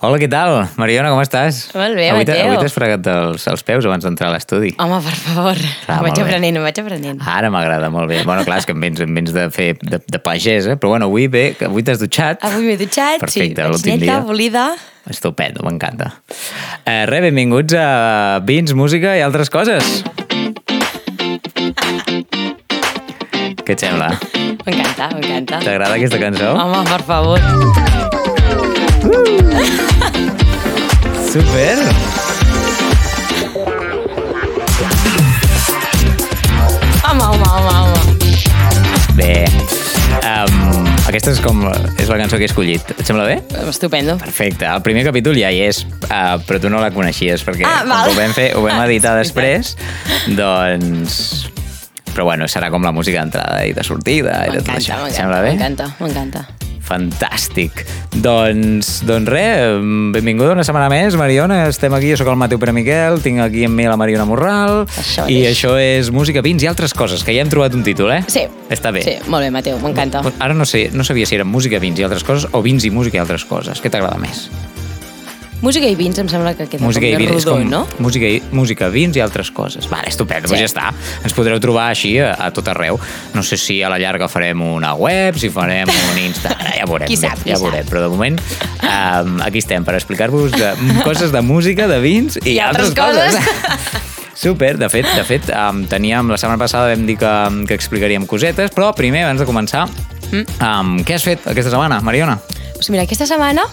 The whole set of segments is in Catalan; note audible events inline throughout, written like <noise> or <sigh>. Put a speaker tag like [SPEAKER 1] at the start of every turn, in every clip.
[SPEAKER 1] Hola, què tal? Mariona, com estàs?
[SPEAKER 2] Molt bé,
[SPEAKER 1] avui
[SPEAKER 2] Mateu.
[SPEAKER 1] Avui t'has fregat els, els peus abans d'entrar a l'estudi.
[SPEAKER 2] Home, per favor,
[SPEAKER 1] Ah,
[SPEAKER 2] em vaig aprenent, em vaig aprenent.
[SPEAKER 1] Ara m'agrada molt bé. Bueno, clar, és que em vens, em vens de fer de, de pagès, eh? però bueno, avui bé, avui t'has dutxat.
[SPEAKER 2] Avui m'he dutxat,
[SPEAKER 1] Perfecte,
[SPEAKER 2] sí, vaig
[SPEAKER 1] l'últim dia.
[SPEAKER 2] bolida.
[SPEAKER 1] Estupendo, m'encanta. Eh, res, benvinguts a Vins, Música i altres coses. Què et sembla?
[SPEAKER 2] M'encanta, m'encanta.
[SPEAKER 1] T'agrada aquesta cançó?
[SPEAKER 2] Home, per favor.
[SPEAKER 1] Super!
[SPEAKER 2] Home, home, home, home.
[SPEAKER 1] Bé, um, aquesta és com és la cançó que he escollit. Et sembla bé?
[SPEAKER 2] Estupendo.
[SPEAKER 1] Perfecte, el primer capítol ja hi és, uh, però tu no la coneixies perquè
[SPEAKER 2] Ah, val.
[SPEAKER 1] ho vam fer, ho vam <laughs> editar després, doncs... Però bueno, serà com la música d'entrada i de sortida i de tot això. Sembla bé?
[SPEAKER 2] m'encanta, m'encanta.
[SPEAKER 1] Fantàstic. Doncs, doncs res, benvinguda una setmana més, Mariona. Estem aquí, jo sóc el Mateu Pere Miquel, tinc aquí amb mi la Mariona Morral.
[SPEAKER 2] Això
[SPEAKER 1] I
[SPEAKER 2] és.
[SPEAKER 1] això és Música, Vins i altres coses, que ja hem trobat un títol, eh?
[SPEAKER 2] Sí.
[SPEAKER 1] Està bé.
[SPEAKER 2] Sí, molt bé, Mateu, m'encanta.
[SPEAKER 1] Ara no sé, no sabia si era música, vins i altres coses o vins i música i altres coses. Què t'agrada més?
[SPEAKER 2] Música i vins em sembla que queda
[SPEAKER 1] música
[SPEAKER 2] com
[SPEAKER 1] és
[SPEAKER 2] rodó,
[SPEAKER 1] com
[SPEAKER 2] no?
[SPEAKER 1] música, i, música, vins i altres coses. Vale, estupendo, sí. Doncs ja està. Ens podreu trobar així a, a tot arreu. No sé si a la llarga farem una web, si farem un Insta, ara ja veurem.
[SPEAKER 2] Qui sap, qui
[SPEAKER 1] ja
[SPEAKER 2] sap.
[SPEAKER 1] veurem, però de moment um, aquí estem per explicar-vos de, coses de música, de vins i,
[SPEAKER 2] I altres coses. <laughs>
[SPEAKER 1] Super, de fet, de fet um, teníem, la setmana passada vam dir que, que explicaríem cosetes, però primer, abans de començar, mm. um, què has fet aquesta setmana, Mariona?
[SPEAKER 2] Pues mira, aquesta setmana,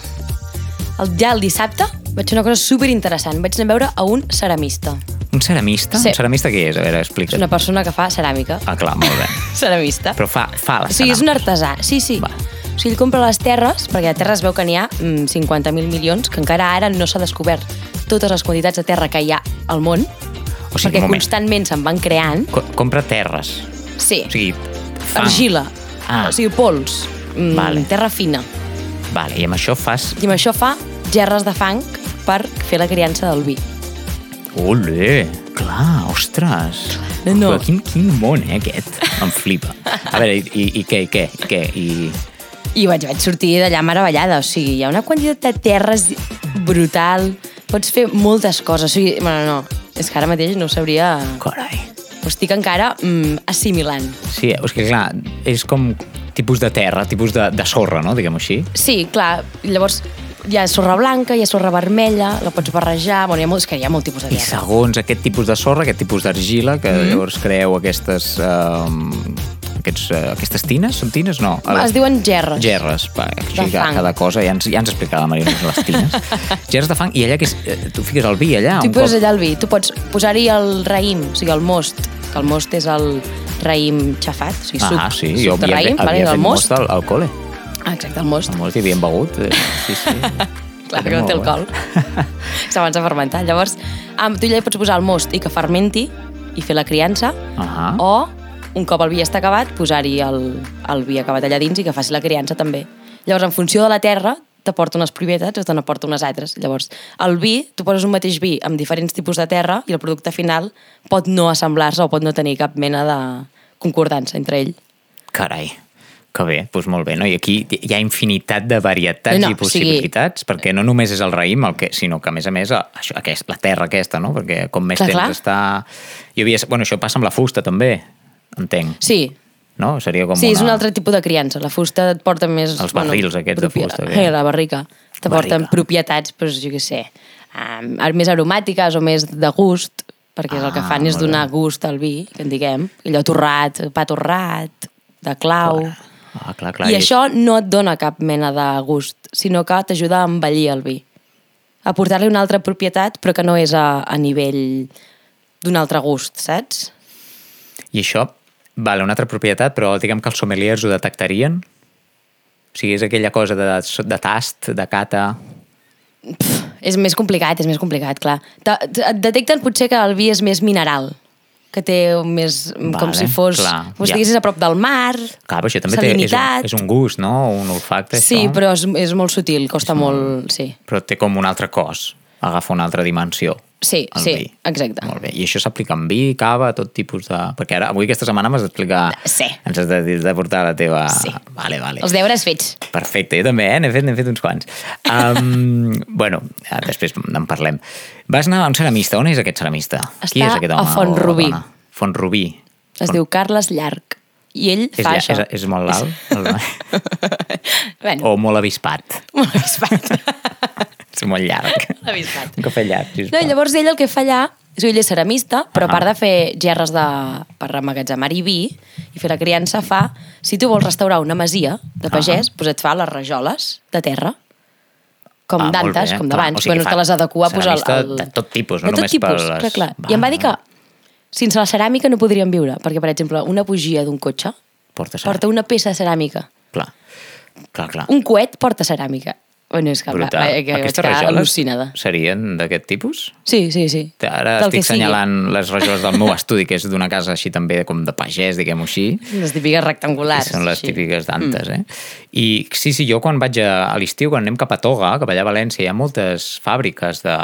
[SPEAKER 2] el, ja el dissabte, vaig fer una cosa super interessant. Vaig anar a veure a un ceramista.
[SPEAKER 1] Un ceramista?
[SPEAKER 2] Sí.
[SPEAKER 1] Un ceramista què és? A veure,
[SPEAKER 2] És
[SPEAKER 1] explica't.
[SPEAKER 2] una persona que fa ceràmica.
[SPEAKER 1] Ah, clar, molt bé. <laughs>
[SPEAKER 2] Ceramista.
[SPEAKER 1] Però fa, fa la
[SPEAKER 2] O sigui, és un
[SPEAKER 1] ceràmica.
[SPEAKER 2] artesà. Sí, sí.
[SPEAKER 1] Va.
[SPEAKER 2] O sigui, ell compra les terres, perquè a terra es veu que n'hi ha mm, 50.000 milions, que encara ara no s'ha descobert totes les quantitats de terra que hi ha al món,
[SPEAKER 1] O sigui,
[SPEAKER 2] perquè constantment se'n van creant.
[SPEAKER 1] Co compra terres.
[SPEAKER 2] Sí,
[SPEAKER 1] O sigui, fang.
[SPEAKER 2] argila,
[SPEAKER 1] Ah.
[SPEAKER 2] o sigui, pols, mm,
[SPEAKER 1] Vale.
[SPEAKER 2] terra fina.
[SPEAKER 1] Vale, i amb això fas...
[SPEAKER 2] I amb això fa gerres de fang per fer la criança del vi.
[SPEAKER 1] Olé! Clar, ostres!
[SPEAKER 2] No, no.
[SPEAKER 1] Però quin, quin món, eh, aquest? Em flipa. A veure, i, i, i què, i què, i què? I...
[SPEAKER 2] I vaig, vaig sortir d'allà meravellada. O sigui, hi ha una quantitat de terres brutal. Pots fer moltes coses. O sigui, bueno, no, és que ara mateix no ho sabria...
[SPEAKER 1] Carai.
[SPEAKER 2] Ho estic encara mm, assimilant.
[SPEAKER 1] Sí, és que clar, és com tipus de terra, tipus de, de sorra, no?, diguem-ho així.
[SPEAKER 2] Sí, clar, llavors hi ha sorra blanca, hi ha sorra vermella, la pots barrejar, bueno, hi ha molt, és que hi ha molt tipus de
[SPEAKER 1] I
[SPEAKER 2] terra.
[SPEAKER 1] segons aquest tipus de sorra, aquest tipus d'argila, que mm. llavors creeu aquestes... Um, aquests, uh, aquestes tines? Són tines? No. A
[SPEAKER 2] Es diuen gerres.
[SPEAKER 1] Gerres, va,
[SPEAKER 2] De
[SPEAKER 1] cada,
[SPEAKER 2] fang.
[SPEAKER 1] cada cosa, ja ens, ja ens explicava la Marina les tines. <laughs> Gerres de fang, i allà que és, eh, tu fiques el vi allà.
[SPEAKER 2] Tu poses
[SPEAKER 1] cop-
[SPEAKER 2] allà el vi, tu pots posar-hi el raïm, o sigui, el most, que el most és el raïm xafat, o sigui, suc,
[SPEAKER 1] Ah, sí,
[SPEAKER 2] suc
[SPEAKER 1] jo
[SPEAKER 2] de
[SPEAKER 1] havia,
[SPEAKER 2] raïm,
[SPEAKER 1] havia
[SPEAKER 2] vale,
[SPEAKER 1] fet
[SPEAKER 2] most.
[SPEAKER 1] most al, al col·le.
[SPEAKER 2] Ah, exacte, el most.
[SPEAKER 1] El most hi havien begut. eh, Sí, sí. <laughs>
[SPEAKER 2] Clar, que no té alcohol. <laughs> S'abans de fermentar. Llavors, amb tu allà hi pots posar el most i que fermenti i fer la criança,
[SPEAKER 1] Ahà.
[SPEAKER 2] o, un cop el vi està acabat, posar-hi el, el vi acabat allà dins i que faci la criança també. Llavors, en funció de la terra, t'aporta unes propietats o te n'aporta unes altres. Llavors, el vi, tu poses un mateix vi amb diferents tipus de terra i el producte final pot no assemblar-se o pot no tenir cap mena de concordança entre ell.
[SPEAKER 1] Carai, que bé, doncs molt bé. No? I aquí hi ha infinitat de varietats
[SPEAKER 2] No,
[SPEAKER 1] i
[SPEAKER 2] no, o sigui-
[SPEAKER 1] possibilitats, perquè no només és el raïm, el que, sinó que, a més a més, això, aquest, la terra aquesta, no? perquè com més
[SPEAKER 2] Clar,
[SPEAKER 1] temps
[SPEAKER 2] clar.
[SPEAKER 1] està... Jo havia... Bueno, això passa amb la fusta, també, entenc.
[SPEAKER 2] Sí,
[SPEAKER 1] No? Seria com
[SPEAKER 2] sí,
[SPEAKER 1] una...
[SPEAKER 2] és un altre tipus de criança. La fusta et porta més...
[SPEAKER 1] Els barrils aquests de fusta, bé.
[SPEAKER 2] Eh, la barrica. T'aporten
[SPEAKER 1] Barrica.
[SPEAKER 2] propietats, doncs, jo què sé, um, més aromàtiques o més de gust, perquè és el que
[SPEAKER 1] Ah,
[SPEAKER 2] fan és
[SPEAKER 1] molt bé.
[SPEAKER 2] donar gust al vi, que en diguem. Allò torrat, pa torrat, de clau...
[SPEAKER 1] Ah, clar, clar.
[SPEAKER 2] I això no et dona cap mena de gust, sinó que t'ajuda a envellir el vi. A portar-li una altra propietat, però que no és a, a nivell d'un altre gust, saps?
[SPEAKER 1] I això, vale, una altra propietat, però diguem que els sommeliers ho detectarien? O sigui, és aquella cosa de, de tast, de cata...
[SPEAKER 2] És més complicat, és més complicat, clar. Et detecten potser que el vi és més mineral, que té més... Vale, com
[SPEAKER 1] Vale,
[SPEAKER 2] si fos...
[SPEAKER 1] clar,
[SPEAKER 2] com si
[SPEAKER 1] ja.
[SPEAKER 2] estiguessis a prop del mar.
[SPEAKER 1] Clar, però això també té, és, un, és un gust, no? Un olfacte,
[SPEAKER 2] Sí,
[SPEAKER 1] això.
[SPEAKER 2] però és, és molt sutil, costa molt... Sí.
[SPEAKER 1] Però té com un altre cos. Agafa una altra dimensió.
[SPEAKER 2] Sí, sí,
[SPEAKER 1] vi.
[SPEAKER 2] exacte.
[SPEAKER 1] Molt bé. I això s'aplica en vi, cava, tot tipus de... Perquè ara, avui aquesta setmana m'has d'explicar...
[SPEAKER 2] Sí.
[SPEAKER 1] Ens has de, de portar la teva...
[SPEAKER 2] Sí.
[SPEAKER 1] Vale, vale.
[SPEAKER 2] Els deures fets.
[SPEAKER 1] Perfecte, jo també, eh? N'he fet, fet uns quants. Um, <laughs> bueno, eh, després en parlem. Vas anar a un ceramista. On és aquest ceramista? Qui
[SPEAKER 2] Està
[SPEAKER 1] és aquest
[SPEAKER 2] a
[SPEAKER 1] home? o
[SPEAKER 2] Font-rubí.
[SPEAKER 1] dona? Font-rubí.
[SPEAKER 2] Es
[SPEAKER 1] Font-
[SPEAKER 2] diu Carles Llarg. I ell
[SPEAKER 1] És,
[SPEAKER 2] fa això.
[SPEAKER 1] és, és molt <laughs> alt?
[SPEAKER 2] bueno,
[SPEAKER 1] o molt avispat?
[SPEAKER 2] molt avispat. <laughs>
[SPEAKER 1] És molt llarg.
[SPEAKER 2] avispat.
[SPEAKER 1] Un cafè llarg,
[SPEAKER 2] No,
[SPEAKER 1] sisplau.
[SPEAKER 2] i llavors ell el que fa allà, és ell és ceramista, però
[SPEAKER 1] Ah.
[SPEAKER 2] a part de fer gerres de, per emmagatzemar-hi vi i fer la criança, fa, si tu vols restaurar una masia de pagès, doncs et fa les rajoles de terra, com
[SPEAKER 1] Ah,
[SPEAKER 2] d'antes,
[SPEAKER 1] bé,
[SPEAKER 2] com d'abans,
[SPEAKER 1] O sigui que
[SPEAKER 2] bueno, te les adequa pues, al, al...
[SPEAKER 1] de tot tipus, no
[SPEAKER 2] de tot
[SPEAKER 1] només
[SPEAKER 2] tipus,
[SPEAKER 1] per les-
[SPEAKER 2] clar, clar.
[SPEAKER 1] Va.
[SPEAKER 2] I em va dir que sense la ceràmica no podríem viure, perquè, per exemple, una bugia d'un cotxe
[SPEAKER 1] Porta,
[SPEAKER 2] porta una peça de ceràmica.
[SPEAKER 1] Clar, clar, clar.
[SPEAKER 2] Un coet porta ceràmica. Bueno, és que,
[SPEAKER 1] Brutal.
[SPEAKER 2] va, que vaig
[SPEAKER 1] Aquestes rajoles
[SPEAKER 2] al·lucinada.
[SPEAKER 1] serien d'aquest tipus?
[SPEAKER 2] Sí, sí, sí.
[SPEAKER 1] Ara
[SPEAKER 2] Del que
[SPEAKER 1] estic
[SPEAKER 2] sigui.
[SPEAKER 1] senyalant les rajoles del meu estudi, que és d'una casa així també com de pagès, diguem-ho així.
[SPEAKER 2] Les típiques
[SPEAKER 1] que
[SPEAKER 2] rectangulars.
[SPEAKER 1] són les
[SPEAKER 2] així.
[SPEAKER 1] típiques d'antes, eh? I sí, sí, jo quan vaig a, a l'estiu, quan anem cap a Toga, cap allà a València, hi ha moltes fàbriques de...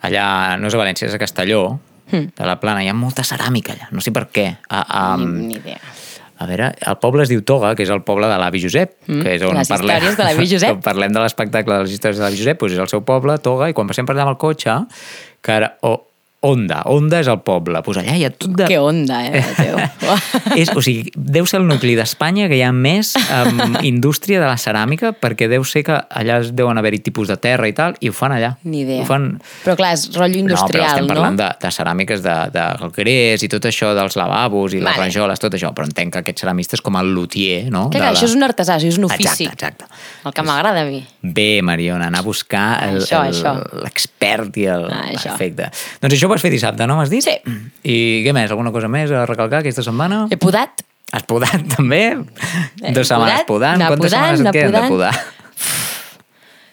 [SPEAKER 1] Allà, no és a València, és a Castelló, de la Plana, hi ha molta ceràmica allà, no sé per què. A, a,
[SPEAKER 2] Ni, ni idea.
[SPEAKER 1] a veure, el poble es diu Toga, que és el poble de l'avi Josep, que és on
[SPEAKER 2] les
[SPEAKER 1] parlem,
[SPEAKER 2] històries de l'avi Josep. <laughs>
[SPEAKER 1] quan parlem de l'espectacle de les històries de l'avi Josep, doncs és el seu poble, Toga, i quan passem per allà amb el cotxe, que ara, oh, Onda, Onda és el poble, doncs allà hi ha tot de...
[SPEAKER 2] Que onda, eh, <laughs>
[SPEAKER 1] és, o sigui, deu ser el nucli d'Espanya que hi ha més um, <laughs> indústria de la ceràmica perquè deu ser que allà es deuen haver-hi tipus de terra i tal, i ho fan allà.
[SPEAKER 2] Ni idea.
[SPEAKER 1] Ho fan...
[SPEAKER 2] Però clar, és rotllo
[SPEAKER 1] no, però
[SPEAKER 2] industrial,
[SPEAKER 1] estem
[SPEAKER 2] no?
[SPEAKER 1] parlant de, de ceràmiques de, de gres i tot això dels lavabos i les
[SPEAKER 2] Vale.
[SPEAKER 1] rajoles, tot això, però entenc que aquest ceramista és com el luthier, no? De
[SPEAKER 2] clar,
[SPEAKER 1] la-
[SPEAKER 2] això és un artesà, és un ofici.
[SPEAKER 1] Exacte, exacte.
[SPEAKER 2] El que m'agrada a mi.
[SPEAKER 1] Bé, Mariona, anar a buscar l'expert i el...
[SPEAKER 2] Ah, això.
[SPEAKER 1] Perfecte. Doncs això ho vas fer dissabte, no m'has dit?
[SPEAKER 2] Sí.
[SPEAKER 1] I què més? Alguna cosa més a recalcar aquesta setmana?
[SPEAKER 2] He podat,
[SPEAKER 1] Has podat <laughs> també?
[SPEAKER 2] He
[SPEAKER 1] Dues setmanes
[SPEAKER 2] podat,
[SPEAKER 1] podant? Quantes
[SPEAKER 2] podant,
[SPEAKER 1] setmanes et queden de
[SPEAKER 2] podant.
[SPEAKER 1] podar?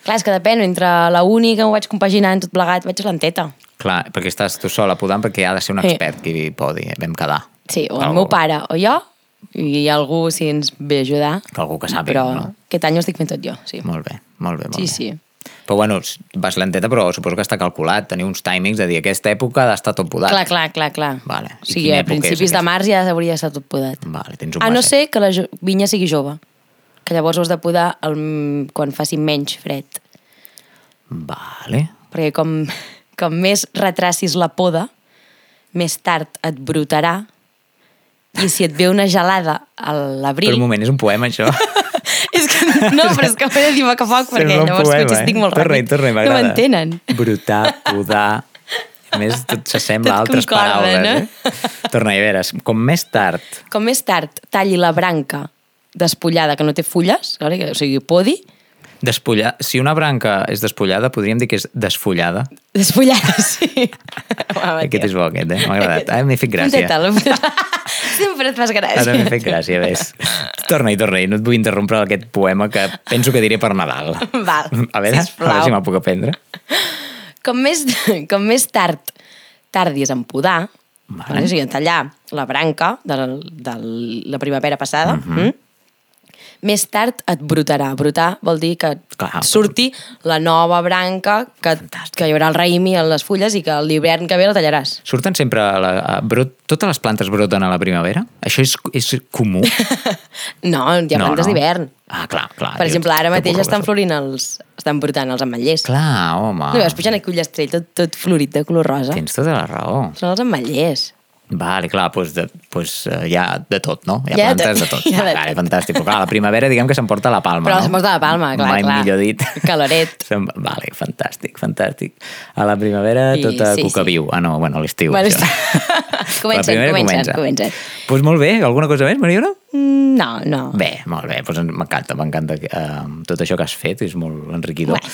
[SPEAKER 2] clar, és que depèn, entre la uni que m'ho vaig compaginant tot plegat, vaig lenteta.
[SPEAKER 1] Clar, perquè estàs tu sola podant perquè ha de ser un
[SPEAKER 2] Sí.
[SPEAKER 1] expert qui podi, vam quedar.
[SPEAKER 2] Sí, o el
[SPEAKER 1] Algú-
[SPEAKER 2] meu pare o jo, i algú si ens ve a ajudar.
[SPEAKER 1] Que algú que sàpiga,
[SPEAKER 2] Però
[SPEAKER 1] no?
[SPEAKER 2] aquest any ho estic fent tot jo, sí.
[SPEAKER 1] Molt bé, molt bé, molt
[SPEAKER 2] Sí,
[SPEAKER 1] bé.
[SPEAKER 2] sí.
[SPEAKER 1] Però bueno, vas lenteta, però suposo que està calculat. Teniu uns timings de dir aquesta època ha d'estar tot podat.
[SPEAKER 2] Clar, clar, clar, clar.
[SPEAKER 1] Vale.
[SPEAKER 2] O sigui, a principis de març ja hauria estat tot podat.
[SPEAKER 1] Vale, tens un
[SPEAKER 2] A no ser que la vinya sigui jove, que llavors ho has de podar el, quan faci menys fred.
[SPEAKER 1] Vale.
[SPEAKER 2] Perquè com, com més retracis la poda, més tard et brotarà i si et ve una gelada a l'abril...
[SPEAKER 1] un moment, és un poema, això. <laughs>
[SPEAKER 2] no, però és que ho he de dir poc a poc perquè llavors
[SPEAKER 1] poema,
[SPEAKER 2] potser estic molt
[SPEAKER 1] Torna-hi,
[SPEAKER 2] ràpid.
[SPEAKER 1] torna-hi,
[SPEAKER 2] no
[SPEAKER 1] m'agrada.
[SPEAKER 2] m'entenen.
[SPEAKER 1] Brotar, podar... A més, tot s'assembla a altres
[SPEAKER 2] concorda,
[SPEAKER 1] paraules.
[SPEAKER 2] no?
[SPEAKER 1] Eh? Torna-hi, a veure, com més tard
[SPEAKER 2] Com més tard talli la branca despullada que no té fulles, o sigui, podi,
[SPEAKER 1] Despullar, si una branca és despullada, podríem dir que és desfullada.
[SPEAKER 2] despullada, sí. <laughs> Home,
[SPEAKER 1] Aquest és bo, aquest, eh? M'ha agradat. Ah, m'he fet gràcia. <laughs>
[SPEAKER 2] Sempre et fas gràcia.
[SPEAKER 1] Ara m'he fet gràcia, ves. Torna-hi, torna-hi. No et vull interrompre aquest poema que penso que diré per Nadal.
[SPEAKER 2] Val,
[SPEAKER 1] A veure, a
[SPEAKER 2] sisplau.
[SPEAKER 1] veure si me'l puc aprendre.
[SPEAKER 2] Com més, com més tard tardis en podar,
[SPEAKER 1] Vale.
[SPEAKER 2] o sigui, en tallar la branca de la, de la primavera passada, uh
[SPEAKER 1] Mhm.
[SPEAKER 2] -huh. Més tard et brotarà. Brotar vol dir que
[SPEAKER 1] Clar.
[SPEAKER 2] surti la nova branca, que, que hi haurà el raïm i les fulles i que l'hivern que ve la tallaràs.
[SPEAKER 1] Surten sempre... A la, a, brot, totes les plantes broten a la primavera? Això és, és comú? <laughs>
[SPEAKER 2] No, hi ha plantes d'hivern.
[SPEAKER 1] Ah, clar, clar.
[SPEAKER 2] Per exemple, ara mateix estan florint els... estan brotant els ametllers.
[SPEAKER 1] Clar, home.
[SPEAKER 2] No veus pujant aquí un llastrell tot, tot florit de color rosa?
[SPEAKER 1] Tens tota la raó.
[SPEAKER 2] Són els ametllers.
[SPEAKER 1] Vale, clar, doncs, de, doncs uh, hi ha de tot, no? Hi ha,
[SPEAKER 2] de
[SPEAKER 1] plantes de
[SPEAKER 2] tot, <laughs> ha de
[SPEAKER 1] vale, fantàstic. Però clar, la primavera diguem que s'emporta la palma,
[SPEAKER 2] Però
[SPEAKER 1] no?
[SPEAKER 2] s'emporta la palma, clar,
[SPEAKER 1] Mai
[SPEAKER 2] clar.
[SPEAKER 1] millor dit. <laughs>
[SPEAKER 2] Caloret.
[SPEAKER 1] Vale, fantàstic, fantàstic. A la primavera
[SPEAKER 2] I
[SPEAKER 1] tota
[SPEAKER 2] sí,
[SPEAKER 1] cuca
[SPEAKER 2] sí.
[SPEAKER 1] viu. Ah, no, bueno, a l'estiu.
[SPEAKER 2] Bueno,
[SPEAKER 1] això. <laughs>
[SPEAKER 2] comencen, comencen,
[SPEAKER 1] comença.
[SPEAKER 2] comencen.
[SPEAKER 1] Doncs molt bé, alguna cosa més, Mariona?
[SPEAKER 2] Mm, No, no.
[SPEAKER 1] Bé, molt bé, doncs m'encanta, m'encanta uh, tot això que has fet, és molt enriquidor.
[SPEAKER 2] Bé.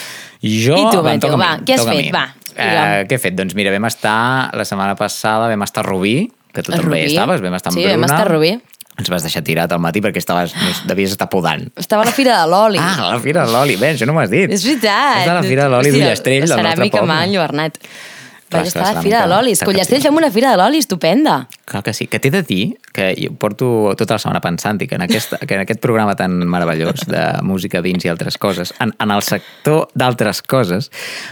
[SPEAKER 1] Jo,
[SPEAKER 2] I tu,
[SPEAKER 1] em
[SPEAKER 2] Mateu,
[SPEAKER 1] toca a
[SPEAKER 2] va, què has
[SPEAKER 1] a
[SPEAKER 2] fet? Va,
[SPEAKER 1] Eh, què he fet? Doncs mira, vam estar, la setmana passada vam estar a Rubí, que tu
[SPEAKER 2] A
[SPEAKER 1] també
[SPEAKER 2] Rubí.
[SPEAKER 1] estaves, vam estar amb
[SPEAKER 2] Sí,
[SPEAKER 1] Bruna.
[SPEAKER 2] vam estar a Rubí.
[SPEAKER 1] Ens vas deixar tirat al matí perquè estaves, devies estar podant.
[SPEAKER 2] Estava a la Fira de l'Oli.
[SPEAKER 1] Ah, a la Fira de l'Oli, bé, això no m'ho has dit.
[SPEAKER 2] És veritat.
[SPEAKER 1] És de la Fira de l'Oli d'Ullastrell, del nostre
[SPEAKER 2] Ceràmica
[SPEAKER 1] poble.
[SPEAKER 2] mà enlluernat.
[SPEAKER 1] Clar,
[SPEAKER 2] Vaig estar a
[SPEAKER 1] la
[SPEAKER 2] Fira de
[SPEAKER 1] ceràmica-
[SPEAKER 2] l'Oli. A
[SPEAKER 1] ceràmica sí.
[SPEAKER 2] fem una Fira de l'Oli estupenda.
[SPEAKER 1] Clar que sí. Que t'he de dir que jo porto tota la setmana pensant i que en, aquest, que en aquest programa tan meravellós de música, vins i altres coses, en, en el sector d'altres coses,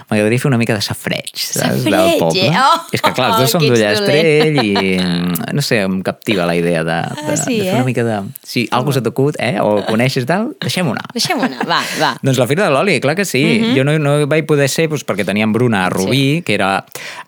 [SPEAKER 1] m'agradaria fer una mica de safreig, saps?
[SPEAKER 2] Safreig,
[SPEAKER 1] del poble.
[SPEAKER 2] eh? Oh,
[SPEAKER 1] és que clar, els dos som
[SPEAKER 2] que ets
[SPEAKER 1] d'Ullastrell i no sé, em captiva la idea de, de,
[SPEAKER 2] Ah, sí,
[SPEAKER 1] de fer
[SPEAKER 2] eh?
[SPEAKER 1] una mica de... Si algú se t'acut, eh? O coneixes tal, deixem-ho anar.
[SPEAKER 2] Deixem-ho anar, va, va. <laughs>
[SPEAKER 1] Doncs la Fira de l'Oli, clar que sí.
[SPEAKER 2] Mhm.
[SPEAKER 1] Jo no, no vaig poder ser doncs, perquè teníem Bruna a Rubí, sí. que era,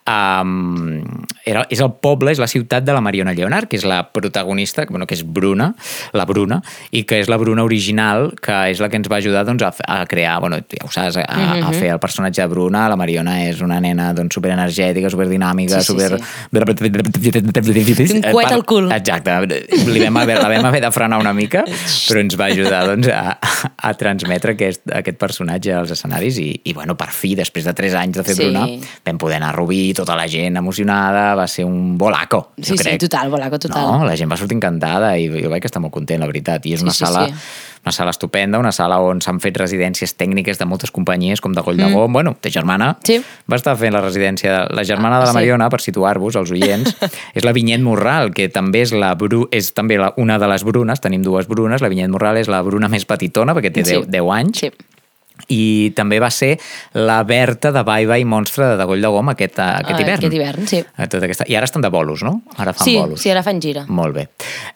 [SPEAKER 1] um, era... És el poble, és la ciutat de la Mariona Lleonard, que és la protagonista, bueno, que és Bruna, la Bruna, i que és la Bruna original, que és la que ens va ajudar doncs, a, a crear, bueno, ja ho saps, a, a
[SPEAKER 2] Mhm.
[SPEAKER 1] fer el personatge de Bruna. La Mariona és una nena doncs, superenergètica, superdinàmica,
[SPEAKER 2] Sí, sí,
[SPEAKER 1] super...
[SPEAKER 2] Un coet al cul.
[SPEAKER 1] Exacte. Li vam haver, la vam haver de frenar una mica, però ens va ajudar doncs, a, a transmetre aquest, aquest personatge als escenaris i, i bueno, per fi, després de 3 anys de fer
[SPEAKER 2] Sí.
[SPEAKER 1] Bruna, vam poder anar a Rubí, tota la gent emocionada, va ser un bolaco,
[SPEAKER 2] Sí,
[SPEAKER 1] jo
[SPEAKER 2] sí,
[SPEAKER 1] crec.
[SPEAKER 2] total, bolaco total.
[SPEAKER 1] No, la gent va sortir encantada i jo vaig estar molt content, la veritat. I és una
[SPEAKER 2] sí,
[SPEAKER 1] sala...
[SPEAKER 2] sí.
[SPEAKER 1] Una sala estupenda, una sala on s'han fet residències tècniques de moltes companyies, com de Coll de Gom, bueno, de Germana.
[SPEAKER 2] Mm. Sí.
[SPEAKER 1] Va estar fent la residència de la germana de la
[SPEAKER 2] sí.
[SPEAKER 1] Mariona, per situar-vos, els oients, <laughs> és la Vinyet Morral, que també és, la Bru és també la, una de les Brunes, tenim dues Brunes, la Vinyet Morral és la Bruna més petitona, perquè té
[SPEAKER 2] Sí.
[SPEAKER 1] 10, 10 anys,
[SPEAKER 2] Sí.
[SPEAKER 1] I també va ser la Berta de Bye Bye Monstre de Degoll de Gom aquest, aquest
[SPEAKER 2] Ah,
[SPEAKER 1] hivern.
[SPEAKER 2] aquest hivern, sí.
[SPEAKER 1] A Tota aquesta... I ara estan de bolos, no? Ara fan
[SPEAKER 2] Sí,
[SPEAKER 1] bolos.
[SPEAKER 2] sí, ara fan gira.
[SPEAKER 1] Molt bé.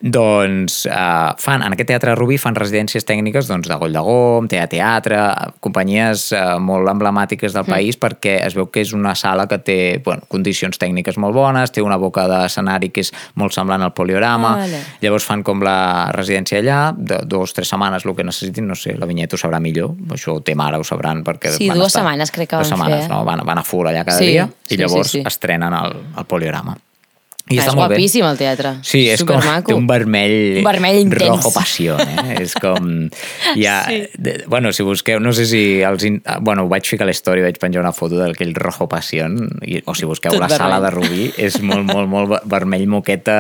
[SPEAKER 1] Doncs uh, fan, en aquest teatre Rubí fan residències tècniques doncs, de Goll de Gom, Tea Teatre, companyies uh, molt emblemàtiques del país perquè es veu que és una sala que té bueno, condicions tècniques molt bones, té una boca d'escenari que és molt semblant al poliorama,
[SPEAKER 2] Ah, vale.
[SPEAKER 1] llavors fan com la residència allà, de dos, tres setmanes el que necessitin, no sé, la vinyeta ho sabrà millor, això té mare, ho sabran perquè
[SPEAKER 2] Sí, dues
[SPEAKER 1] estar-
[SPEAKER 2] setmanes crec que
[SPEAKER 1] dues
[SPEAKER 2] van
[SPEAKER 1] setmanes,
[SPEAKER 2] fer, eh?
[SPEAKER 1] no? Van, van a full allà cada
[SPEAKER 2] Sí,
[SPEAKER 1] dia i
[SPEAKER 2] sí,
[SPEAKER 1] llavors
[SPEAKER 2] sí, sí.
[SPEAKER 1] estrenen el, el poliorama. I
[SPEAKER 2] Ah,
[SPEAKER 1] està
[SPEAKER 2] és
[SPEAKER 1] molt bé.
[SPEAKER 2] guapíssim el teatre.
[SPEAKER 1] Sí, és com, té un vermell,
[SPEAKER 2] Un vermell intens.
[SPEAKER 1] rojo passió, eh? és com... Ja,
[SPEAKER 2] Sí.
[SPEAKER 1] de, bueno, si busqueu, no sé si... Els, in- ah, bueno, ho vaig ficar a l'història, vaig penjar una foto d'aquell rojo passió, i, o si busqueu
[SPEAKER 2] Tot
[SPEAKER 1] la sala de
[SPEAKER 2] vermell.
[SPEAKER 1] Rubí, és molt, molt, molt ver- vermell moqueta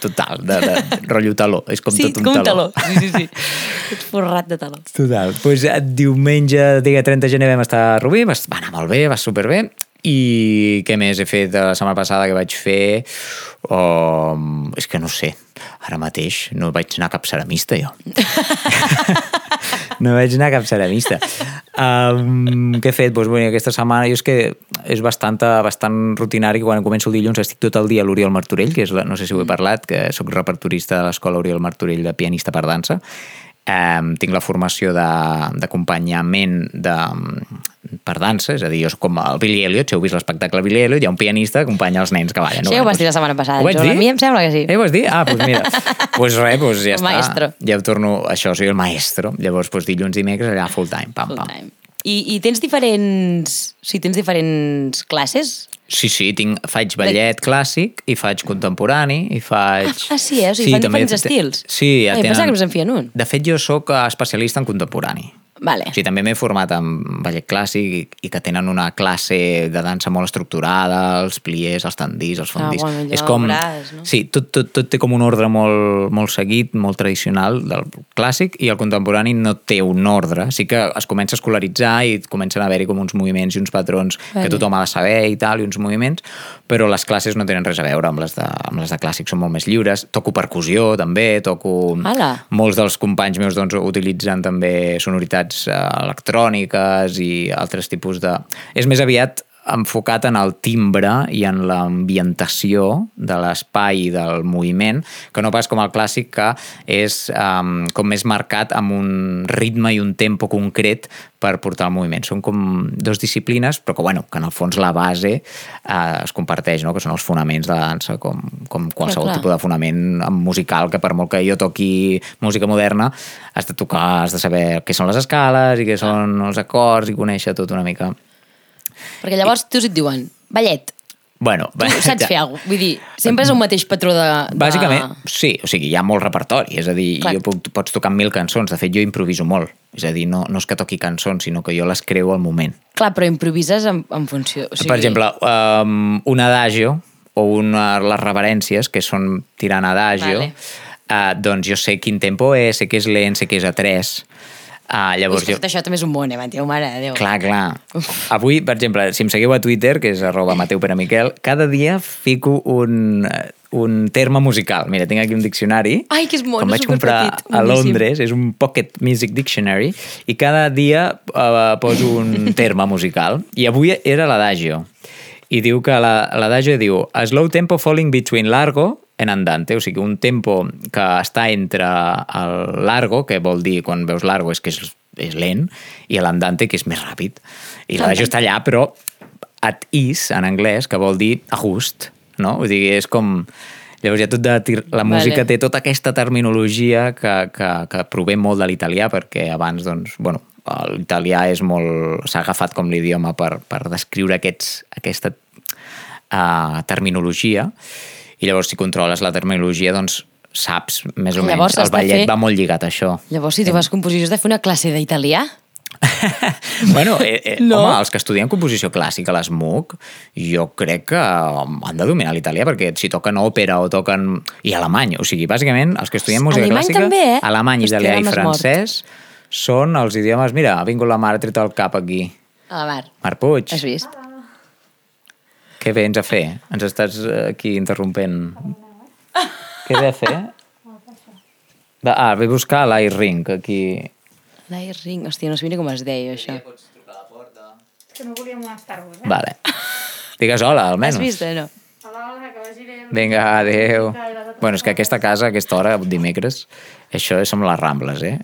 [SPEAKER 1] total, de, de, de rotllo taló. És com
[SPEAKER 2] sí,
[SPEAKER 1] tot un
[SPEAKER 2] com
[SPEAKER 1] taló.
[SPEAKER 2] taló. Sí, sí, sí. <laughs> Tot forrat de taló.
[SPEAKER 1] Total. Pues, eh, diumenge, dia 30 de gener, vam estar a Rubí, va anar molt bé, va superbé, i què més he fet la setmana passada que vaig fer? Um, és que no sé, ara mateix no vaig anar cap ceramista, jo. no vaig anar cap ceramista. Um, què he fet? Pues, bueno, aquesta setmana jo és que és bastant, bastant rutinari quan començo el dilluns estic tot el dia a l'Oriol Martorell, que és, la, no sé si ho he parlat, que sóc repertorista de l'escola Oriol Martorell de pianista per dansa. Um, tinc la formació de- d'acompanyament de, per dansa, és a dir, jo soc com el Billy Elliot, si heu vist l'espectacle Billy Elliot, hi ha un pianista que acompanya els nens que ballen.
[SPEAKER 2] Sí, ho vas dir la setmana passada.
[SPEAKER 1] Ho vaig dir?
[SPEAKER 2] A mi em sembla que sí.
[SPEAKER 1] Eh, ho vas dir? Ah, doncs mira. Doncs <laughs> pues res, doncs ja
[SPEAKER 2] El
[SPEAKER 1] està.
[SPEAKER 2] maestro.
[SPEAKER 1] Ja ho torno, això, soy el maestro. Llavors, doncs dilluns, dimecres, allà full time, pam,
[SPEAKER 2] Full
[SPEAKER 1] pam.
[SPEAKER 2] time. I, I tens diferents... O sigui, tens diferents classes?
[SPEAKER 1] Sí, sí, tinc, faig ballet clàssic i faig contemporani i faig...
[SPEAKER 2] Ah, sí, eh? O sigui, fan
[SPEAKER 1] també
[SPEAKER 2] diferents estils.
[SPEAKER 1] Sí, ja
[SPEAKER 2] Ah, jo
[SPEAKER 1] tenen...
[SPEAKER 2] pensava que només en feien un.
[SPEAKER 1] De fet, jo sóc eh, especialista en contemporani.
[SPEAKER 2] Vale.
[SPEAKER 1] O sigui, també m'he format en ballet clàssic i, i que tenen una classe de dansa molt estructurada, els pliers, els tendís, els fondís.
[SPEAKER 2] Ah, bueno,
[SPEAKER 1] és com,
[SPEAKER 2] veuràs, no?
[SPEAKER 1] Sí, tot, tot, tot té com un ordre molt, molt seguit, molt tradicional del clàssic i el contemporani no té un ordre. Sí que es comença a escolaritzar i comencen a haver-hi com uns moviments i uns patrons
[SPEAKER 2] Vale.
[SPEAKER 1] que tothom ha de saber i tal, i uns moviments, però les classes no tenen res a veure amb les de, amb les de clàssic, són molt més lliures. Toco percussió, també, toco...
[SPEAKER 2] Ala.
[SPEAKER 1] Molts dels companys meus doncs, utilitzen també sonoritats electròniques i altres tipus de... És més aviat enfocat en el timbre i en l'ambientació de l'espai i del moviment, que no pas com el clàssic que és um, com més marcat amb un ritme i un tempo concret per portar el moviment. Són com dos disciplines, però que, bueno, que en el fons la base eh, es comparteix, no? que són els fonaments de la dansa, com, com qualsevol
[SPEAKER 2] clar.
[SPEAKER 1] tipus de fonament musical, que per molt que jo toqui música moderna, has de tocar, has de saber què són les escales i què són els acords i conèixer tot una mica.
[SPEAKER 2] Perquè llavors tu si et diuen ballet,
[SPEAKER 1] Bueno,
[SPEAKER 2] tu saps fer alguna cosa. Vull dir, sempre és un mateix patró de... de...
[SPEAKER 1] Bàsicament, sí, o sigui, hi ha molt repertori, és a dir,
[SPEAKER 2] Clar.
[SPEAKER 1] jo puc, pots tocar mil cançons, de fet jo improviso molt, és a dir, no, no és que toqui cançons, sinó que jo les creo al moment.
[SPEAKER 2] Clar, però improvises en, en funció... O sigui,
[SPEAKER 1] Per exemple, um, un adagio o una, les reverències, que són tirant adagio,
[SPEAKER 2] Vale.
[SPEAKER 1] uh, doncs jo sé quin tempo és, sé que és lent, sé que és a 3. Uh,
[SPEAKER 2] És
[SPEAKER 1] llavors
[SPEAKER 2] que
[SPEAKER 1] jo...
[SPEAKER 2] això també és un món, eh, Mateu, mare de Déu.
[SPEAKER 1] Clar, clar. Avui, per exemple, si em seguiu a Twitter, que és arroba Mateu Pere Miquel, cada dia fico un, un terme musical. Mira, tinc aquí un diccionari.
[SPEAKER 2] Ai, que és mono,
[SPEAKER 1] Com vaig comprar
[SPEAKER 2] superpetit,
[SPEAKER 1] a. Londres, és un Pocket Music Dictionary, i cada dia uh, poso un <laughs> terme musical. I avui era l'adagio. I diu que la- l'adagio diu a slow tempo falling between largo and andante, o sigui, un tempo que està entre el largo, que vol dir, quan veus largo, és que és, és lent, i l'andante, que és més ràpid. I l'adagio està allà, però at ease, en anglès, que vol dir a gust, no? Vull dir, és com... Llavors ja tot de tir... la música
[SPEAKER 2] Vale.
[SPEAKER 1] té tota aquesta terminologia que, que, que prové molt de l'italià, perquè abans, doncs, bueno, l'italià és molt... s'ha agafat com l'idioma per, per descriure aquests, aquesta uh, terminologia, i llavors si controles la terminologia, doncs saps més o
[SPEAKER 2] Llavors
[SPEAKER 1] menys. El ballet
[SPEAKER 2] fer-
[SPEAKER 1] va molt lligat a això.
[SPEAKER 2] Llavors, si tu fas composició, has de fer una classe d'italià? <laughs>
[SPEAKER 1] bueno, eh, eh, <laughs>
[SPEAKER 2] No.
[SPEAKER 1] home, els que estudien composició clàssica a l'ESMUC, jo crec que han de dominar l'italià, perquè si toquen òpera o toquen... i alemany, o sigui, bàsicament, els que estudien música
[SPEAKER 2] Alemany
[SPEAKER 1] clàssica,
[SPEAKER 2] també, eh?
[SPEAKER 1] alemany, italià i
[SPEAKER 2] m'has mort.
[SPEAKER 1] francès, són els idiomes... Mira, ha vingut la mare, ha tret el cap aquí.
[SPEAKER 2] A la mar.
[SPEAKER 1] Marc Puig,
[SPEAKER 2] Has vist?
[SPEAKER 1] Què vens a fer? Ens estàs eh, aquí interrompent. Què ve a fer? Va, ah, ve a buscar l'Airring, aquí.
[SPEAKER 2] L'air ring. Hòstia, no sabia ni com es deia, això.
[SPEAKER 3] Que no volíem molestar-vos, eh?
[SPEAKER 1] Vale. Digues hola,
[SPEAKER 2] Has
[SPEAKER 1] almenys.
[SPEAKER 2] vist o no?
[SPEAKER 3] Hola, hola, que vagi bé.
[SPEAKER 1] Vinga, adeu. Bueno, és que aquesta casa, a aquesta hora, dimecres, això és som les Rambles, eh?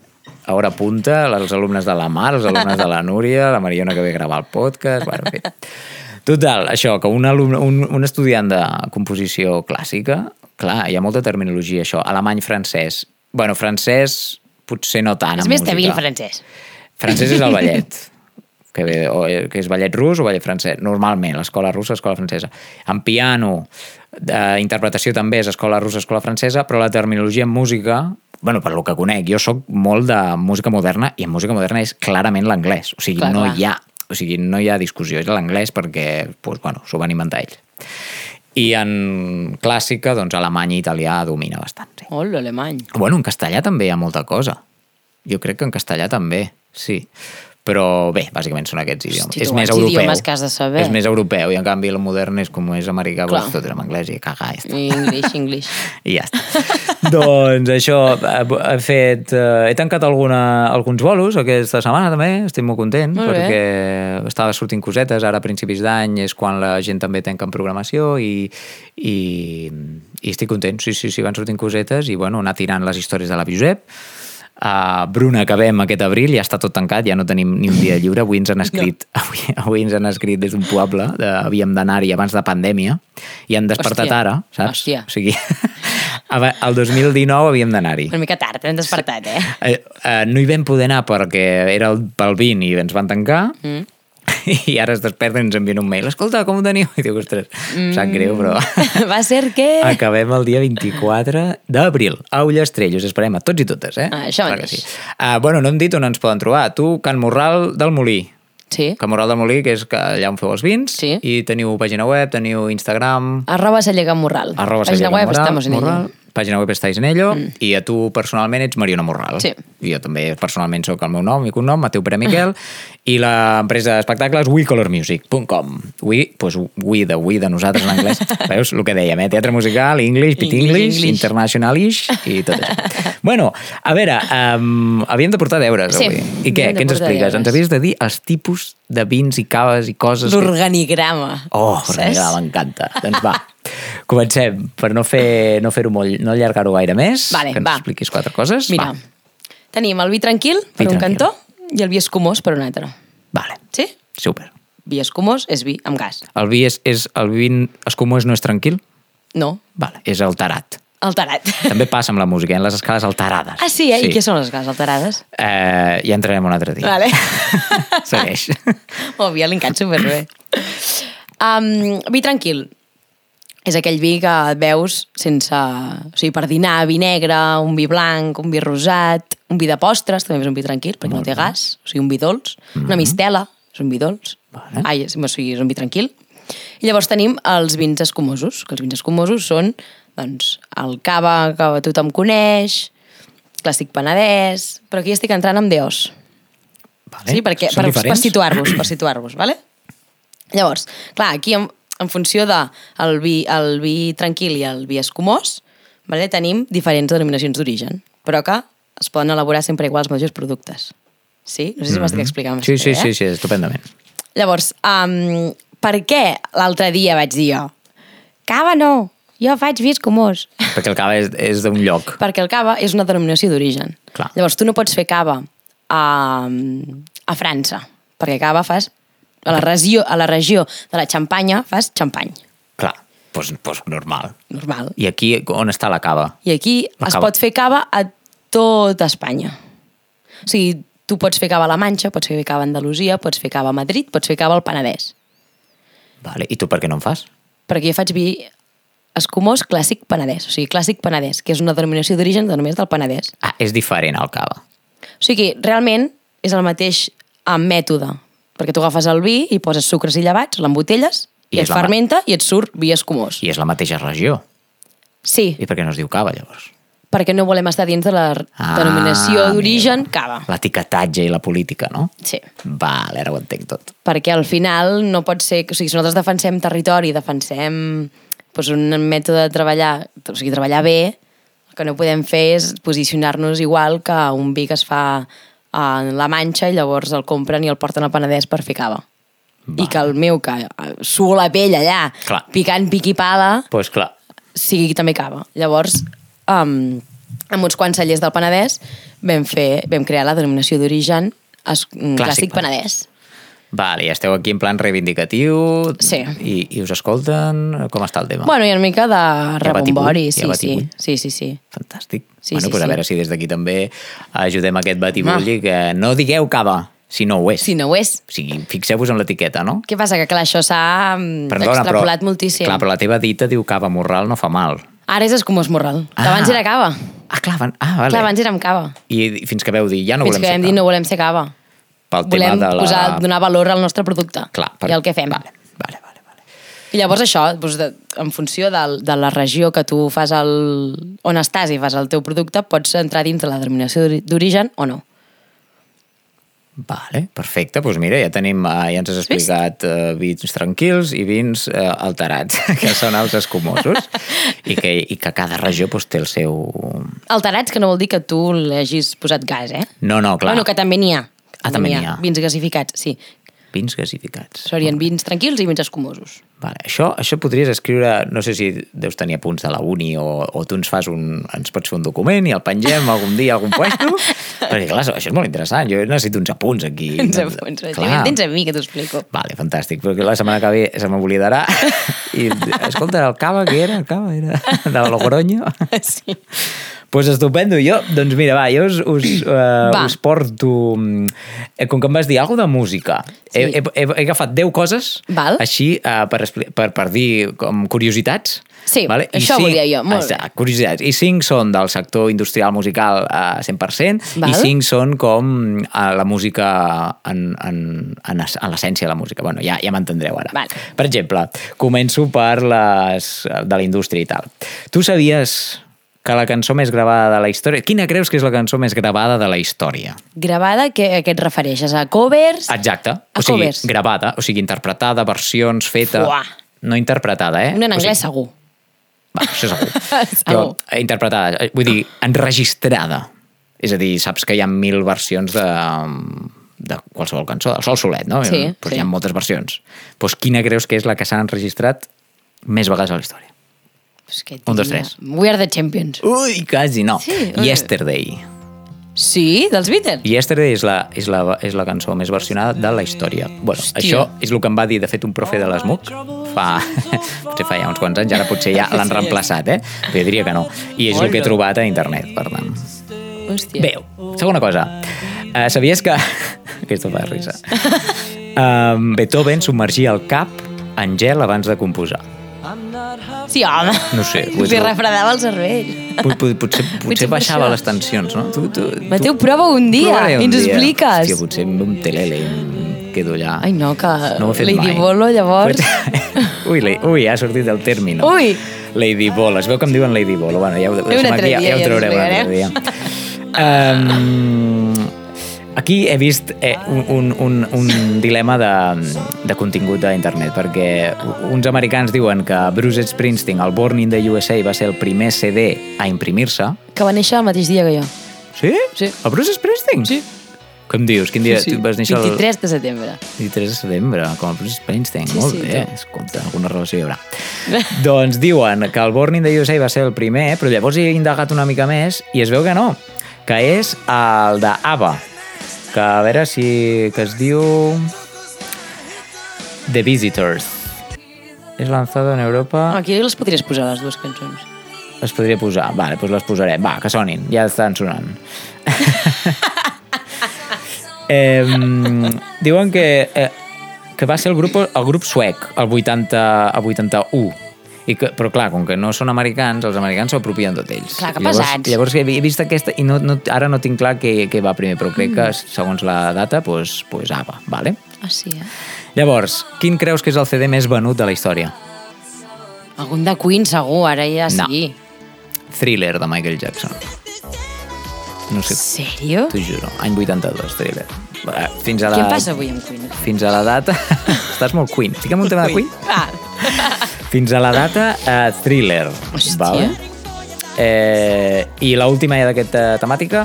[SPEAKER 1] A hora punta, els alumnes de la Mar, els alumnes de la Núria, la Mariona que ve a gravar el podcast... Bueno, en fi. Total, això, que un, alumne, un, un estudiant de composició clàssica, clar, hi ha molta terminologia, això, alemany, francès... Bueno, francès potser no tant
[SPEAKER 2] És més
[SPEAKER 1] música.
[SPEAKER 2] tèbil francès.
[SPEAKER 1] Francès és el <laughs> ballet, que, ve, o, que és ballet rus o ballet francès. Normalment, l'escola russa, escola francesa. En piano, eh, interpretació també és escola russa, escola francesa, però la terminologia en música, bueno, per lo que conec, jo sóc molt de música moderna i en música moderna és clarament l'anglès. O sigui,
[SPEAKER 2] Clar,
[SPEAKER 1] no
[SPEAKER 2] clar.
[SPEAKER 1] hi ha o sigui, no hi ha discussió, és l'anglès perquè pues, bueno, s'ho van inventar ells. I en clàssica, doncs, alemany i italià domina bastant. Sí.
[SPEAKER 2] Oh, l'alemany.
[SPEAKER 1] Bueno, en castellà també hi ha molta cosa. Jo crec que en castellà també, sí. Però bé, bàsicament són aquests idiomes.
[SPEAKER 2] Hosti,
[SPEAKER 1] és més europeu.
[SPEAKER 2] idiomes que has de saber.
[SPEAKER 1] És més europeu i en canvi el modern és com és americà,
[SPEAKER 2] Clar.
[SPEAKER 1] doncs tot és en anglès i ja està.
[SPEAKER 2] English, English. <laughs>
[SPEAKER 1] I ja està. <laughs> doncs això, he he fet... eh, He tancat alguna, alguns bolos aquesta setmana també, estic molt content,
[SPEAKER 2] Molt bé.
[SPEAKER 1] perquè estava sortint cosetes, ara a principis d'any és quan la gent també tanca en programació i, i, i estic content, sí, sí, sí, van sortint cosetes i bueno, anar tirant les històries de la Josep, Uh, Bruna, acabem aquest abril, ja està tot tancat, ja no tenim ni un dia lliure. Avui ens han escrit, no. <laughs> avui, avui ens han escrit des d'un poble, de, havíem d'anar-hi abans de pandèmia, i han despertat
[SPEAKER 2] Hòstia.
[SPEAKER 1] ara, saps?
[SPEAKER 2] Hòstia.
[SPEAKER 1] O sigui, <laughs> el 2019 havíem d'anar-hi.
[SPEAKER 2] Una mica tard, hem despertat, eh?
[SPEAKER 1] Eh, eh, no hi vam poder anar perquè era el, pel 20 i ens van tancar,
[SPEAKER 2] Mm. <laughs>
[SPEAKER 1] i ara es desperten i ens envien un mail. Escolta, com ho teniu? I diu, ostres, em sap greu, però... <laughs>
[SPEAKER 2] Va ser que...
[SPEAKER 1] Acabem el dia 24 d'abril. A Ullastrell, us esperem a tots i totes, eh?
[SPEAKER 2] Ah, això mateix.
[SPEAKER 1] sí. Uh, bueno, no hem dit on ens poden trobar. Tu, Can Morral del Molí.
[SPEAKER 2] Sí.
[SPEAKER 1] Can Morral del Molí, que és que allà on feu els vins.
[SPEAKER 2] Sí.
[SPEAKER 1] I teniu pàgina web, teniu Instagram...
[SPEAKER 2] Arroba Sallega Morral.
[SPEAKER 1] Arroba
[SPEAKER 2] Pàgina
[SPEAKER 1] Sallega
[SPEAKER 2] web,
[SPEAKER 1] Morral,
[SPEAKER 2] estamos en
[SPEAKER 1] Morral. Pàgina web estáis en ello mm. i a tu personalment ets Mariona Morral.
[SPEAKER 2] Sí.
[SPEAKER 1] Jo també personalment sóc el meu nom i cognom, Mateu Pere Miquel, i l'empresa d'espectacles wecolormusic.com. We, pues we de we de nosaltres en anglès. <laughs> Veus el que dèiem, eh? Teatre musical, English, Pit
[SPEAKER 2] English,
[SPEAKER 1] English,
[SPEAKER 2] English.
[SPEAKER 1] Internationalish i tot això. bueno, a veure, um, havíem de portar deures
[SPEAKER 2] Sí,
[SPEAKER 1] avui. I què? Què ens expliques?
[SPEAKER 2] deures.
[SPEAKER 1] Ens havies de dir els tipus de vins i caves i coses... que-
[SPEAKER 2] L'organigrama.
[SPEAKER 1] Oh,
[SPEAKER 2] saps?
[SPEAKER 1] organigrama, m'encanta. Doncs va, comencem, per no fer no fer-ho molt, no allargar-ho gaire més,
[SPEAKER 2] Vale,
[SPEAKER 1] que ens
[SPEAKER 2] va.
[SPEAKER 1] expliquis quatre coses.
[SPEAKER 2] Mira,
[SPEAKER 1] Va.
[SPEAKER 2] tenim el vi tranquil per
[SPEAKER 1] Vi
[SPEAKER 2] un
[SPEAKER 1] tranquil.
[SPEAKER 2] cantó i el vi escumós per un altre.
[SPEAKER 1] Vale,
[SPEAKER 2] Sí?
[SPEAKER 1] super.
[SPEAKER 2] Vi escumós és vi amb gas.
[SPEAKER 1] El vi és, és el vi escumós no és tranquil?
[SPEAKER 2] No,
[SPEAKER 1] Vale, és alterat.
[SPEAKER 2] Alterat. <laughs>
[SPEAKER 1] També passa amb la música, en les escales alterades.
[SPEAKER 2] Ah, sí, eh? I què són les gas alterades?
[SPEAKER 1] Eh, ja entrarem un altre dia.
[SPEAKER 2] Vale. <laughs>
[SPEAKER 1] Segueix.
[SPEAKER 2] Oh, vi elencat superbé. Um, vi tranquil. És aquell vi que et veus sense... O sigui, per dinar, vi negre, un vi blanc, un vi rosat, un vi de postres, també és un vi tranquil, perquè no té gas, o sigui, un vi dolç. Una mistela, és un vi dolç.
[SPEAKER 1] Vale.
[SPEAKER 2] Ai, o sigui, és un vi tranquil. I llavors tenim els vins escumosos, que els vins escumosos són doncs, el cava que tothom coneix, clàssic penedès, però aquí estic entrant amb deos.
[SPEAKER 1] Vale.
[SPEAKER 2] Sí, perquè,
[SPEAKER 1] Són
[SPEAKER 2] per, per
[SPEAKER 1] diferents?
[SPEAKER 2] situar-vos, per situar-vos, vale? Llavors, clar, aquí em, en funció de el vi, el vi tranquil i el vi escumós, vale? tenim diferents denominacions d'origen, però que es poden elaborar sempre igual els mateixos productes. Sí? No sé si m'estic explicant.
[SPEAKER 1] Mhm. Sí, sí,
[SPEAKER 2] bé,
[SPEAKER 1] sí,
[SPEAKER 2] eh?
[SPEAKER 1] sí, estupendament.
[SPEAKER 2] Llavors, um, per què l'altre dia vaig dir jo? Cava no, jo faig vi escumós.
[SPEAKER 1] Perquè el cava és, és d'un lloc.
[SPEAKER 2] Perquè el cava és una denominació d'origen. Llavors, tu no pots fer cava a, a França, perquè cava fas... A la, regió, a la regió de la Xampanya fas xampany,
[SPEAKER 1] Clar, doncs, doncs normal.
[SPEAKER 2] normal.
[SPEAKER 1] I aquí on està la cava?
[SPEAKER 2] I aquí
[SPEAKER 1] La
[SPEAKER 2] es
[SPEAKER 1] cava.
[SPEAKER 2] pot fer cava a tot Espanya. O sigui, tu pots fer cava a la Manxa, pots fer cava a Andalusia, pots fer cava a Madrid, pots fer cava al Penedès.
[SPEAKER 1] Vale. I tu per què no en fas?
[SPEAKER 2] Perquè jo faig vi escumós clàssic penedès, o sigui, clàssic penedès, que és una denominació d'origen de només del Penedès.
[SPEAKER 1] Ah, és diferent al cava.
[SPEAKER 2] O sigui, realment és el mateix eh, mètode, perquè tu agafes el vi i poses sucres i llevats, l'embotelles,
[SPEAKER 1] I
[SPEAKER 2] i,
[SPEAKER 1] ma-
[SPEAKER 2] fermenta i et surt vi escumós.
[SPEAKER 1] I és la mateixa regió.
[SPEAKER 2] Sí,
[SPEAKER 1] I per què no es diu cava, llavors?
[SPEAKER 2] perquè no volem estar dins de la
[SPEAKER 1] Ah,
[SPEAKER 2] denominació d'origen cava.
[SPEAKER 1] L'etiquetatge i la política, no?
[SPEAKER 2] Sí.
[SPEAKER 1] Vale, ara ho entenc tot.
[SPEAKER 2] perquè al final no pot ser... O sigui, si nosaltres defensem territori, defensem doncs, un mètode de treballar, o sigui, treballar bé, el que no podem fer és posicionar-nos igual que un vi que es fa a la Manxa i llavors el compren i el porten al Penedès per fer cava.
[SPEAKER 1] Va.
[SPEAKER 2] I que el meu, que eh, suo la pell allà,
[SPEAKER 1] Clar.
[SPEAKER 2] picant piqui pala,
[SPEAKER 1] pues, clar,
[SPEAKER 2] sigui també cava. Llavors, um, amb uns quants cellers del Penedès vam, fer, vam crear la denominació d'origen mm, clàssic, clàssic Penedès.
[SPEAKER 1] Vale, i esteu aquí en plan reivindicatiu
[SPEAKER 2] Sí.
[SPEAKER 1] i, i us escolten? Com està el tema?
[SPEAKER 2] Bueno, ha una mica de rebombori,
[SPEAKER 1] batibull? Hi ha
[SPEAKER 2] sí, sí, sí, sí, sí.
[SPEAKER 1] Fantàstic.
[SPEAKER 2] Sí,
[SPEAKER 1] bueno,
[SPEAKER 2] sí,
[SPEAKER 1] pues a
[SPEAKER 2] sí.
[SPEAKER 1] veure si des d'aquí també ajudem aquest batibull
[SPEAKER 2] Home.
[SPEAKER 1] i que no digueu cava, si no ho és.
[SPEAKER 2] Si no ho és.
[SPEAKER 1] O sigui, fixeu-vos en l'etiqueta, no?
[SPEAKER 2] Què passa? Que clar, això s'ha mm, extrapolat moltíssim.
[SPEAKER 1] Clar, però la teva dita diu cava morral no fa mal.
[SPEAKER 2] Ara és escumós morral, que
[SPEAKER 1] Ah.
[SPEAKER 2] abans era cava.
[SPEAKER 1] Ah, clar, van... ah, vale.
[SPEAKER 2] Clar, abans érem cava.
[SPEAKER 1] I fins que veu dir, ja no
[SPEAKER 2] Fins
[SPEAKER 1] volem
[SPEAKER 2] que
[SPEAKER 1] ser
[SPEAKER 2] vam
[SPEAKER 1] cava.
[SPEAKER 2] dir no volem ser cava.
[SPEAKER 1] Pel
[SPEAKER 2] volem
[SPEAKER 1] tema de la...
[SPEAKER 2] posar, donar valor al nostre producte
[SPEAKER 1] Clar,
[SPEAKER 2] i el que fem.
[SPEAKER 1] Vale, vale, vale. vale.
[SPEAKER 2] I llavors això, doncs, de, en funció de, de la regió que tu fas el, on estàs i fas el teu producte, pots entrar dins de la denominació d'origen o no.
[SPEAKER 1] Vale, perfecte. Doncs mira, ja tenim, eh, ja ens has explicat eh, vins tranquils i vins eh, alterats, <laughs> que són els escumosos, i que, i que cada regió doncs, té el seu...
[SPEAKER 2] Alterats, que no vol dir que tu l'hagis posat gas, eh?
[SPEAKER 1] No, no, clar.
[SPEAKER 2] Bueno, que també n'hi ha.
[SPEAKER 1] Ah, també n'hi ha.
[SPEAKER 2] Vins gasificats, sí.
[SPEAKER 1] Vins gasificats.
[SPEAKER 2] Serien vins tranquils i vins escumosos.
[SPEAKER 1] Vale. Això, això podries escriure, no sé si deus tenir apunts de la uni o, o tu ens fas un, ens pots fer un document i el pengem algun dia a algun puesto, <laughs> perquè clar, això és molt interessant, jo necessito uns apunts aquí.
[SPEAKER 2] Ens apunts. Clar. Tens a mi que t'ho explico.
[SPEAKER 1] Vale, fantàstic, perquè la setmana que ve se m'oblidarà <laughs> i, escolta, el cava, què era? El cava era de Logroño? <laughs>
[SPEAKER 2] Sí.
[SPEAKER 1] Pues estupendo. Jo, doncs mira, va, jo us, us, uh,
[SPEAKER 2] Va.
[SPEAKER 1] us porto... mm, eh, Com que em vas dir alguna de música, he,
[SPEAKER 2] Sí.
[SPEAKER 1] he, he, he agafat 10 coses
[SPEAKER 2] Val.
[SPEAKER 1] així uh, per, per, per dir com curiositats.
[SPEAKER 2] Sí, això volia jo, molt bé.
[SPEAKER 1] Exacte, curiositats. I 5 són del sector industrial musical a 100%
[SPEAKER 2] Val.
[SPEAKER 1] i 5 són com uh, la música en, en, en, en l'essència de la música. Bueno, ja, ja m'entendreu ara.
[SPEAKER 2] Val.
[SPEAKER 1] Per exemple, començo per les de la indústria i tal. Tu sabies que la cançó més gravada de la història... Quina creus que és la cançó més gravada de la història?
[SPEAKER 2] Gravada, que, a què et refereixes? A covers?
[SPEAKER 1] Exacte.
[SPEAKER 2] A
[SPEAKER 1] o sigui,
[SPEAKER 2] covers.
[SPEAKER 1] gravada, o sigui, interpretada, versions, feta...
[SPEAKER 2] Fuà.
[SPEAKER 1] No interpretada, eh?
[SPEAKER 2] Una en
[SPEAKER 1] O
[SPEAKER 2] anglès,
[SPEAKER 1] sigui,
[SPEAKER 2] segur.
[SPEAKER 1] Va, això segur. <laughs>
[SPEAKER 2] Segur.
[SPEAKER 1] Però eh, interpretada, eh, vull dir, enregistrada. És a dir, saps que hi ha mil versions de, de qualsevol cançó, del Sol Solet, no?
[SPEAKER 2] Sí,
[SPEAKER 1] pues
[SPEAKER 2] sí.
[SPEAKER 1] Hi ha moltes versions. Doncs quina creus que és la que s'ha enregistrat més vegades a la història?
[SPEAKER 2] Pues què et
[SPEAKER 1] Un, dos, tres.
[SPEAKER 2] We are the champions.
[SPEAKER 1] Ui, quasi no.
[SPEAKER 2] Sí, ui.
[SPEAKER 1] Yesterday.
[SPEAKER 2] Sí, dels Beatles?
[SPEAKER 1] Yesterday és la, és, la, és la cançó més versionada de la història. Bueno,
[SPEAKER 2] Hòstia.
[SPEAKER 1] això és el que em va dir, de fet, un profe de l'ESMUC fa... <laughs> potser fa ja uns quants anys, ara potser ja l'han reemplaçat, eh? Però jo diria que no. I és el que he trobat a internet, per tant.
[SPEAKER 2] Hòstia.
[SPEAKER 1] Bé, segona cosa. Uh, sabies que... <laughs> Aquesta fa risa. <laughs> Um, Beethoven submergia el cap en gel abans de composar.
[SPEAKER 2] Sí, home.
[SPEAKER 1] No sé, ho he
[SPEAKER 2] Li refredava el cervell.
[SPEAKER 1] Pot, pot, potser,
[SPEAKER 2] Potser
[SPEAKER 1] baixava les tensions, no? Tu, tu,
[SPEAKER 2] Mateu, prova un dia
[SPEAKER 1] provaré
[SPEAKER 2] i
[SPEAKER 1] un
[SPEAKER 2] ens ho
[SPEAKER 1] dia.
[SPEAKER 2] expliques.
[SPEAKER 1] Hòstia, potser amb un telele em quedo allà.
[SPEAKER 2] Ai, no, que
[SPEAKER 1] No ho he fet
[SPEAKER 2] Lady
[SPEAKER 1] mai.
[SPEAKER 2] Bolo, llavors...
[SPEAKER 1] ui, la, ui, ha sortit el tèrmino.
[SPEAKER 2] Ui.
[SPEAKER 1] Lady Bolo. Es veu que em diuen Lady Bolo. Bueno, ja ho, deixem
[SPEAKER 2] altre
[SPEAKER 1] aquí, ja,
[SPEAKER 2] dia
[SPEAKER 1] ja ho
[SPEAKER 2] ja ens
[SPEAKER 1] traurem un altre dia. Um, Aquí he vist eh, un, un, un dilema de, de contingut d'internet, perquè uns americans diuen que Bruce Springsteen, el Born in the USA, va ser el primer CD a imprimir-se.
[SPEAKER 2] Que va néixer el mateix dia que jo.
[SPEAKER 1] Sí?
[SPEAKER 2] Sí.
[SPEAKER 1] El Bruce Springsteen?
[SPEAKER 2] Sí.
[SPEAKER 1] Què em dius? Quin dia?
[SPEAKER 2] sí, sí.
[SPEAKER 1] Tu vas néixer el
[SPEAKER 2] 23 de setembre.
[SPEAKER 1] 23 de setembre, com el Bruce Springsteen.
[SPEAKER 2] Sí,
[SPEAKER 1] Molt
[SPEAKER 2] sí,
[SPEAKER 1] bé,
[SPEAKER 2] tu.
[SPEAKER 1] escolta, alguna relació hi haurà. <laughs> doncs diuen que el Born in the USA va ser el primer, però llavors he indagat una mica més i es veu que no, que és el de ABBA, que a veure si... que es diu... The Visitors. És lanzado en Europa...
[SPEAKER 2] Aquí les podries posar, les dues cançons.
[SPEAKER 1] Les podria posar. Vale, doncs les posaré. Va, que sonin. Ja estan sonant. <laughs> eh, diuen que, eh, que va ser el grup, el grup suec, el, 80, el 81. I que, però clar, com que no són americans, els americans s'ho apropien tot ells.
[SPEAKER 2] Clar, que
[SPEAKER 1] llavors,
[SPEAKER 2] pesats.
[SPEAKER 1] Llavors he vist aquesta i no, no, ara no tinc clar què, què va primer, però crec que segons la data, doncs, pues, ABBA, vale?
[SPEAKER 2] Ah, sí, eh?
[SPEAKER 1] Llavors, quin creus que és el CD més venut de la història?
[SPEAKER 2] Algun de Queen, segur, ara ja
[SPEAKER 1] No.
[SPEAKER 2] sí.
[SPEAKER 1] Thriller, de Michael Jackson. No sé,
[SPEAKER 2] Sèrio?
[SPEAKER 1] T'ho juro, any 82, thriller. Va, Fins a la...
[SPEAKER 2] Què passa avui amb Queen?
[SPEAKER 1] Fins a la data... <laughs> Estàs molt Queen. Fica'm un tema de Queen.
[SPEAKER 2] Ah, <laughs>
[SPEAKER 1] Fins a la data, uh, thriller.
[SPEAKER 2] Hòstia.
[SPEAKER 1] Eh, I l'última ja d'aquesta temàtica,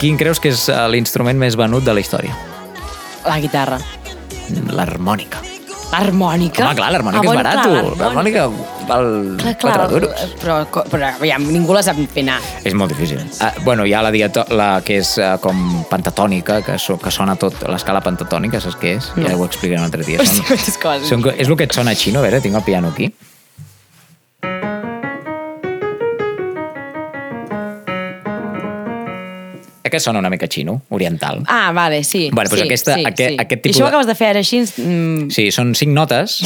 [SPEAKER 1] quin creus que és eh, l'instrument més venut de la història?
[SPEAKER 2] la guitarra.
[SPEAKER 1] L'harmònica.
[SPEAKER 2] L'harmònica?
[SPEAKER 1] Home, clar, l'harmònica
[SPEAKER 2] Ah,
[SPEAKER 1] és
[SPEAKER 2] bueno,
[SPEAKER 1] barat.
[SPEAKER 2] clar,
[SPEAKER 1] L'harmònica val
[SPEAKER 2] Clar, clar,
[SPEAKER 1] 4 duros.
[SPEAKER 2] però, però aviam, ningú la sap fer anar.
[SPEAKER 1] És molt difícil. Uh, bueno, hi ha la, diato la que és uh, com pentatònica, que, so que sona tot, l'escala pentatònica, saps què és? No. Ja ho explicaré un altre dia. <laughs>
[SPEAKER 2] Hòstia, coses.
[SPEAKER 1] són, és el que et sona xino, a veure, tinc el piano aquí. Aquest sona una mica xino, oriental.
[SPEAKER 2] Ah, vale, sí.
[SPEAKER 1] Bueno, doncs
[SPEAKER 2] sí,
[SPEAKER 1] aquesta-
[SPEAKER 2] sí,
[SPEAKER 1] aquest-
[SPEAKER 2] sí.
[SPEAKER 1] aquest
[SPEAKER 2] I
[SPEAKER 1] tipus
[SPEAKER 2] això ho acabes de fer ara així... Mm,
[SPEAKER 1] Sí, són cinc notes.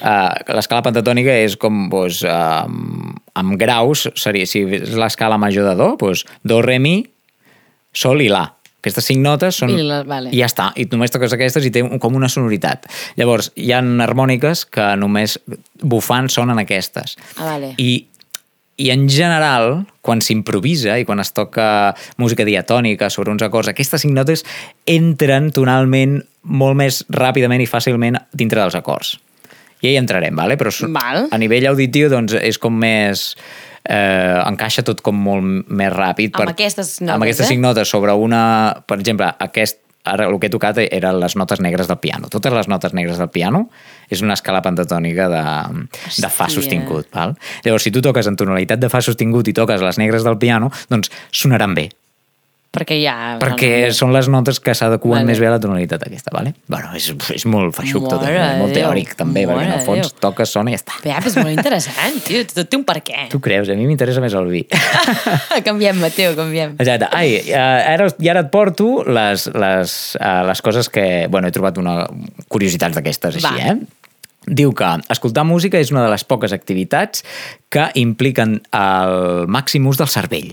[SPEAKER 1] Uh, <laughs> l'escala pentatònica és com, doncs, uh, amb graus, seria, si és l'escala major de do, doncs, do, re, mi, sol i la. Aquestes cinc notes són...
[SPEAKER 2] I la- vale.
[SPEAKER 1] I ja està. I només toques aquestes i té com una sonoritat. Llavors, hi ha harmòniques que només bufant sonen aquestes.
[SPEAKER 2] Ah, vale.
[SPEAKER 1] I, I en general, quan s'improvisa i quan es toca música diatònica sobre uns acords, aquestes cinc notes entren tonalment molt més ràpidament i fàcilment dintre dels acords. I ja hi entrarem, vale? però
[SPEAKER 2] Val.
[SPEAKER 1] a nivell auditiu doncs, és com més... Eh, encaixa tot com molt més ràpid.
[SPEAKER 2] Amb aquestes notes,
[SPEAKER 1] Amb aquestes
[SPEAKER 2] eh?
[SPEAKER 1] cinc notes sobre una... Per exemple, aquest, ara el que he tocat eren les notes negres del piano. Totes les notes negres del piano és una escala pentatònica de, de fa sostingut. Val? Llavors, si tu toques en tonalitat de fa sostingut i toques les negres del piano, doncs sonaran bé.
[SPEAKER 2] Perquè ja...
[SPEAKER 1] Perquè són les notes que s'adequen
[SPEAKER 2] Vale.
[SPEAKER 1] més bé a la tonalitat aquesta, vale? Bueno, és, és molt feixuc tot,
[SPEAKER 2] Mare
[SPEAKER 1] eh? molt
[SPEAKER 2] Déu,
[SPEAKER 1] teòric també, perquè en el fons
[SPEAKER 2] Déu.
[SPEAKER 1] toques, sona i ja està.
[SPEAKER 2] Ja, però és molt interessant, tio. Tot té un per què.
[SPEAKER 1] Tu creus? A mi m'interessa més el vi. <laughs>
[SPEAKER 2] canviem, Mateo, canviem.
[SPEAKER 1] Exacte. Ai, eh, ara, I ara et porto les, les, uh, les coses que... Bueno, he trobat una curiositats d'aquestes així,
[SPEAKER 2] Va.
[SPEAKER 1] eh? Diu que escoltar música és una de les poques activitats que impliquen el màxim ús del cervell.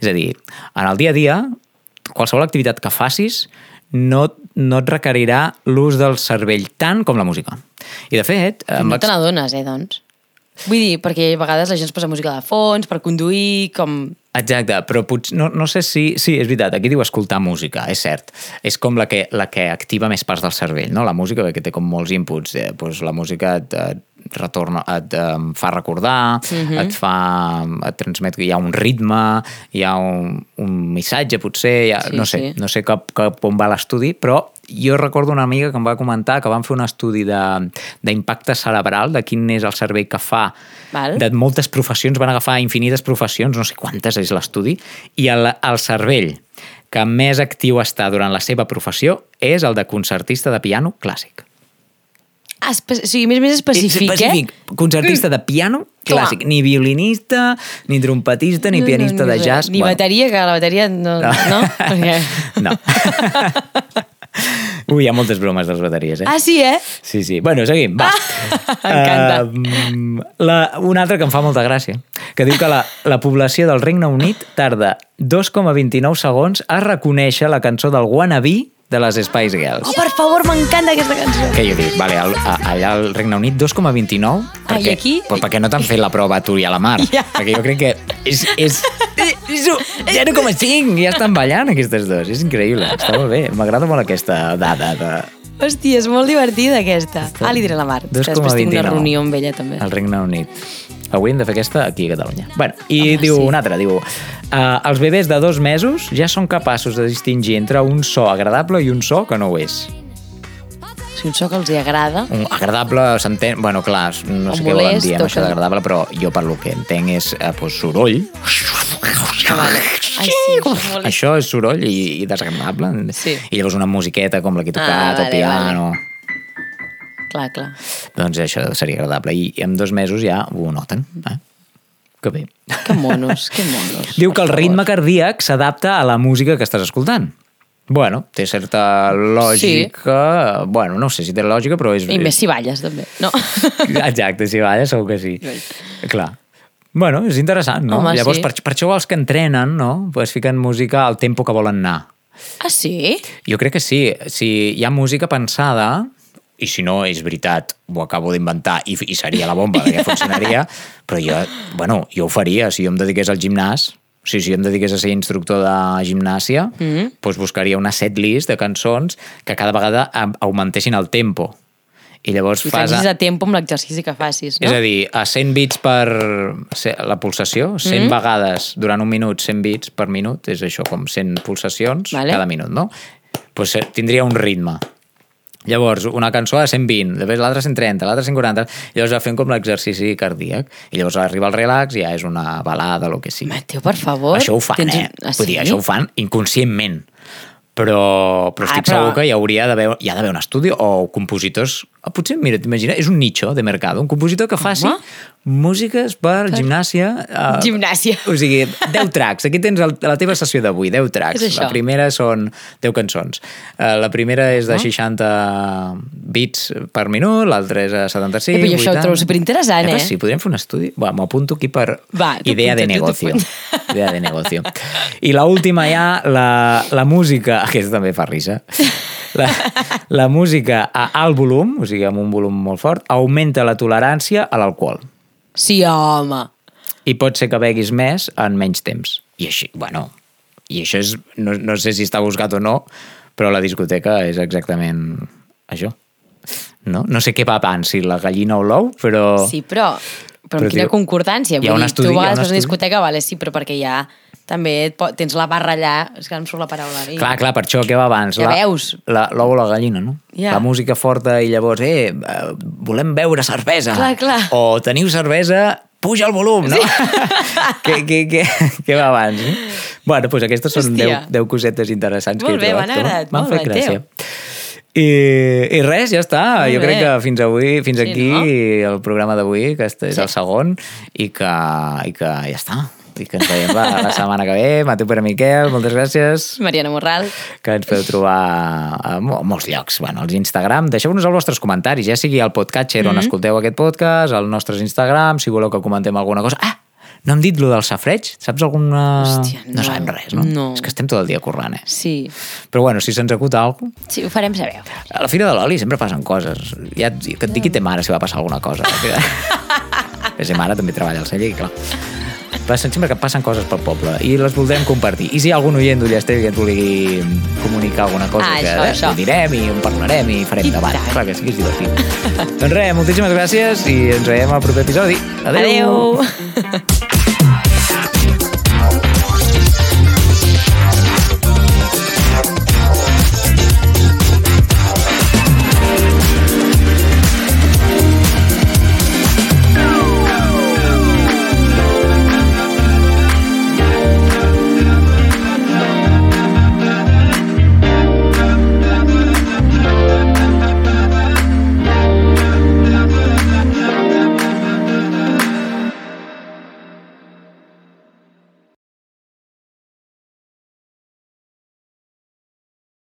[SPEAKER 1] És a dir, en el dia a dia, qualsevol activitat que facis no, no et requerirà l'ús del cervell tant com la música. I de fet... em
[SPEAKER 2] No
[SPEAKER 1] vaig-
[SPEAKER 2] te n'adones, eh, doncs? Vull dir, perquè a vegades la gent es posa música de fons per conduir, com...
[SPEAKER 1] Exacte, però potser, no, no sé si... Sí, és veritat, aquí diu escoltar música, és cert. És com la que, la que activa més parts del cervell, no? La música, perquè té com molts inputs. Eh? Pues la música et, et retorna, et um, fa recordar, et fa... et transmet que hi ha un ritme, hi ha un, un missatge, potser, hi ha,
[SPEAKER 2] Sí,
[SPEAKER 1] no sé,
[SPEAKER 2] sí.
[SPEAKER 1] no sé cap, cap on va l'estudi, però jo recordo una amiga que em va comentar que van fer un estudi d'impacte cerebral, de quin és el cervell que fa
[SPEAKER 2] Val.
[SPEAKER 1] de moltes professions, van agafar infinites professions, no sé quantes és l'estudi, i el, el cervell que més actiu està durant la seva professió és el de concertista de piano clàssic.
[SPEAKER 2] Ah, espe... o sigui, més, més específic,
[SPEAKER 1] específic. Concertista de piano
[SPEAKER 2] Clar.
[SPEAKER 1] clàssic. Ni violinista, ni trompetista, ni
[SPEAKER 2] No, no,
[SPEAKER 1] pianista de jazz.
[SPEAKER 2] Ni bateria, que la bateria no... No? no? Perquè... <laughs>
[SPEAKER 1] no. Ui, hi ha moltes bromes de les bateries, eh?
[SPEAKER 2] Ah, sí, eh?
[SPEAKER 1] Sí, sí. Bueno, seguim, va. <laughs>
[SPEAKER 2] M'encanta.
[SPEAKER 1] Uh, la, una altra que em fa molta gràcia, que diu que la, la població del Regne Unit tarda 2,29 segons a reconèixer la cançó del Wannabe de les Spice Girls.
[SPEAKER 2] Oh, per favor, m'encanta aquesta cançó.
[SPEAKER 1] Que jo dic, vale, al, a, allà al Regne Unit 2,29
[SPEAKER 2] Ah, i aquí?
[SPEAKER 1] Però perquè no t'han fet la prova a tu i a la Mar
[SPEAKER 2] Ja.
[SPEAKER 1] perquè jo crec que és, és, És un 0,5! Ja estan ballant aquestes dues. És increïble. Està molt bé. M'agrada molt aquesta dada de...
[SPEAKER 2] Hòstia, és molt divertida aquesta. Ah, li diré la Mar. Després tinc una
[SPEAKER 1] 2,29.
[SPEAKER 2] reunió amb ella també.
[SPEAKER 1] al Regne Unit. Avui hem de fer aquesta aquí a Catalunya. Bueno, i
[SPEAKER 2] Home,
[SPEAKER 1] diu
[SPEAKER 2] sí.
[SPEAKER 1] un altre, diu... Uh, els bebès de dos mesos ja són capaços de distingir entre un so agradable i un so que no ho és.
[SPEAKER 2] Si un so que els hi agrada...
[SPEAKER 1] Un agradable s'entén... Bueno, clar, no
[SPEAKER 2] O
[SPEAKER 1] sé què volen
[SPEAKER 2] molest,
[SPEAKER 1] dir amb això d'agradable, però jo per lo que entenc és eh, pues, soroll.
[SPEAKER 2] Vale. Ai, sí, això és molt...
[SPEAKER 1] Això és soroll i, i desagradable.
[SPEAKER 2] Sí.
[SPEAKER 1] I llavors una musiqueta com la que he tocat,
[SPEAKER 2] Ah,
[SPEAKER 1] el
[SPEAKER 2] vale,
[SPEAKER 1] piano...
[SPEAKER 2] Clar, clar.
[SPEAKER 1] Doncs això seria agradable. I, i en dos mesos ja ho noten. Eh? Que bé.
[SPEAKER 2] Que monos, que monos.
[SPEAKER 1] Diu que el
[SPEAKER 2] favor.
[SPEAKER 1] ritme cardíac s'adapta a la música que estàs escoltant. Bueno, té certa lògica... Sí. Bueno, no sé si té lògica, però és...
[SPEAKER 2] I més si balles, també. No?
[SPEAKER 1] Exacte, si balla segur que sí. Clar. Bueno, és interessant, no?
[SPEAKER 2] Home,
[SPEAKER 1] Llavors,
[SPEAKER 2] sí.
[SPEAKER 1] per, per això els que entrenen, no? Pues fiquen música al tempo que volen anar.
[SPEAKER 2] Ah, sí?
[SPEAKER 1] Jo crec que sí. Si hi ha música pensada, i si no és veritat, ho acabo d'inventar i, i seria la bomba, perquè funcionaria, <laughs> però jo, bueno, jo ho faria. Si jo em dediqués al gimnàs, o sigui, si jo em dediqués a ser instructor de gimnàsia, mm. -hmm. doncs buscaria una setlist de cançons que cada vegada augmentessin el tempo. I llavors
[SPEAKER 2] I
[SPEAKER 1] fas...
[SPEAKER 2] facis a tempo amb l'exercici que facis, no?
[SPEAKER 1] És a dir, a 100 bits per la pulsació, 100
[SPEAKER 2] Mm-hmm.
[SPEAKER 1] mm. vegades durant un minut, 100 bits per minut, és això, com 100 pulsacions
[SPEAKER 2] Vale.
[SPEAKER 1] cada minut, no? Pues eh, tindria un ritme. Llavors, una cançó a 120, després l'altra a 130, l'altra a 140, llavors va fent com l'exercici cardíac. I llavors arriba el relax i ja és una balada, el que sigui.
[SPEAKER 2] Mateu, per favor.
[SPEAKER 1] Això ho fan,
[SPEAKER 2] Tens
[SPEAKER 1] eh?
[SPEAKER 2] Ah,
[SPEAKER 1] Vull dir,
[SPEAKER 2] sí?
[SPEAKER 1] això ho fan inconscientment. Però, però
[SPEAKER 2] Ah,
[SPEAKER 1] estic
[SPEAKER 2] però-
[SPEAKER 1] segur que hi hauria d'haver hi ha d'haver un estudi o compositors... ah, Potser, mira, t'imagina, és un nicho de mercat, un compositor que faci
[SPEAKER 2] Home.
[SPEAKER 1] músiques per gimnàsia. Uh,
[SPEAKER 2] Gimnàsia. <laughs>
[SPEAKER 1] O sigui, 10 tracks. Aquí tens el, la teva sessió d'avui, 10 tracks. La primera són 10 cançons. Uh, la primera és de 60 bits per minut, l'altra és a 75,
[SPEAKER 2] Eh, però jo això ho
[SPEAKER 1] 80.
[SPEAKER 2] trobo superinteressant,
[SPEAKER 1] Eh,
[SPEAKER 2] eh?
[SPEAKER 1] Sí, podríem fer un estudi. Va, m'apunto aquí per
[SPEAKER 2] Va,
[SPEAKER 1] idea de
[SPEAKER 2] apunta, tu
[SPEAKER 1] negocio.
[SPEAKER 2] t'apunta.
[SPEAKER 1] Idea de negocio. I la última ja, la, la música, <laughs> aquesta també fa risa, la, la música a alt volum, o sigui, amb un volum molt fort, augmenta la tolerància a l'alcohol.
[SPEAKER 2] Sí, home.
[SPEAKER 1] I pot ser que beguis més en menys temps. I així, bueno, i això és, no, no sé si està buscat o no, però la discoteca és exactament això. No, no sé què va abans, si la gallina o l'ou, però...
[SPEAKER 2] Sí, però, però,
[SPEAKER 1] Però,
[SPEAKER 2] quina
[SPEAKER 1] tio,
[SPEAKER 2] concordància?
[SPEAKER 1] hi ha
[SPEAKER 2] Vull dir,
[SPEAKER 1] estudi-
[SPEAKER 2] tu
[SPEAKER 1] hi ha
[SPEAKER 2] vas a una discoteca, vale, sí, però perquè ja també et pot, tens la barra allà, és que em surt la paraula. I...
[SPEAKER 1] Clar, clar, per això què va abans?
[SPEAKER 2] Ja
[SPEAKER 1] la,
[SPEAKER 2] veus.
[SPEAKER 1] La, l'ou o la gallina, no?
[SPEAKER 2] Ja.
[SPEAKER 1] La música forta i llavors, eh, eh, volem beure cervesa.
[SPEAKER 2] Clar, clar.
[SPEAKER 1] O teniu cervesa, puja el volum, no? què, què, què, què va abans? No? Bueno, doncs aquestes són
[SPEAKER 2] Hòstia.
[SPEAKER 1] 10, 10 cosetes interessants
[SPEAKER 2] Molt
[SPEAKER 1] que he
[SPEAKER 2] bé,
[SPEAKER 1] trobat.
[SPEAKER 2] m'han
[SPEAKER 1] tu.
[SPEAKER 2] agradat
[SPEAKER 1] M'han
[SPEAKER 2] molt,
[SPEAKER 1] fet gràcia. I, I res, ja està.
[SPEAKER 2] Molt
[SPEAKER 1] jo crec
[SPEAKER 2] bé.
[SPEAKER 1] que fins avui, fins
[SPEAKER 2] Sí,
[SPEAKER 1] aquí,
[SPEAKER 2] no?
[SPEAKER 1] el programa d'avui, que este és
[SPEAKER 2] Sí.
[SPEAKER 1] el segon, i que, i que ja està. I que ens veiem la, la setmana que ve. Mateu Pere Miquel, moltes gràcies
[SPEAKER 2] Mariana Morral.
[SPEAKER 1] que ens podeu trobar a mo- molts llocs. Bueno, als Instagram, deixeu-nos els vostres comentaris, ja sigui al podcatcher
[SPEAKER 2] Mhm.
[SPEAKER 1] on escolteu aquest podcast, als nostres Instagram, si voleu que comentem alguna cosa. Ah, no hem dit lo del safreig? Saps alguna...
[SPEAKER 2] Hòstia,
[SPEAKER 1] no.
[SPEAKER 2] no.
[SPEAKER 1] sabem res, no?
[SPEAKER 2] No.
[SPEAKER 1] És que estem tot el dia currant, eh?
[SPEAKER 2] Sí,
[SPEAKER 1] Però bueno, si se'ns acuta alguna cosa...
[SPEAKER 2] sí, ho farem saber.
[SPEAKER 1] A la Fira de l'Oli sempre passen coses. Ja, et- que et digui te mare si va passar alguna cosa. La seva <laughs> mare també treballa al celler, clar. Passen, sempre que passen coses pel poble i les voldrem compartir. I si hi ha algun oient d'Ullaster que ens vulgui comunicar alguna cosa,
[SPEAKER 2] Ah,
[SPEAKER 1] que
[SPEAKER 2] això,
[SPEAKER 1] eh,
[SPEAKER 2] això.
[SPEAKER 1] ho direm i en parlarem i farem
[SPEAKER 2] I
[SPEAKER 1] debat.
[SPEAKER 2] tant.
[SPEAKER 1] Clar que sí que és divertit. <laughs> doncs res, moltíssimes gràcies i ens veiem al proper episodi. Adéu!
[SPEAKER 2] Adeu. <laughs>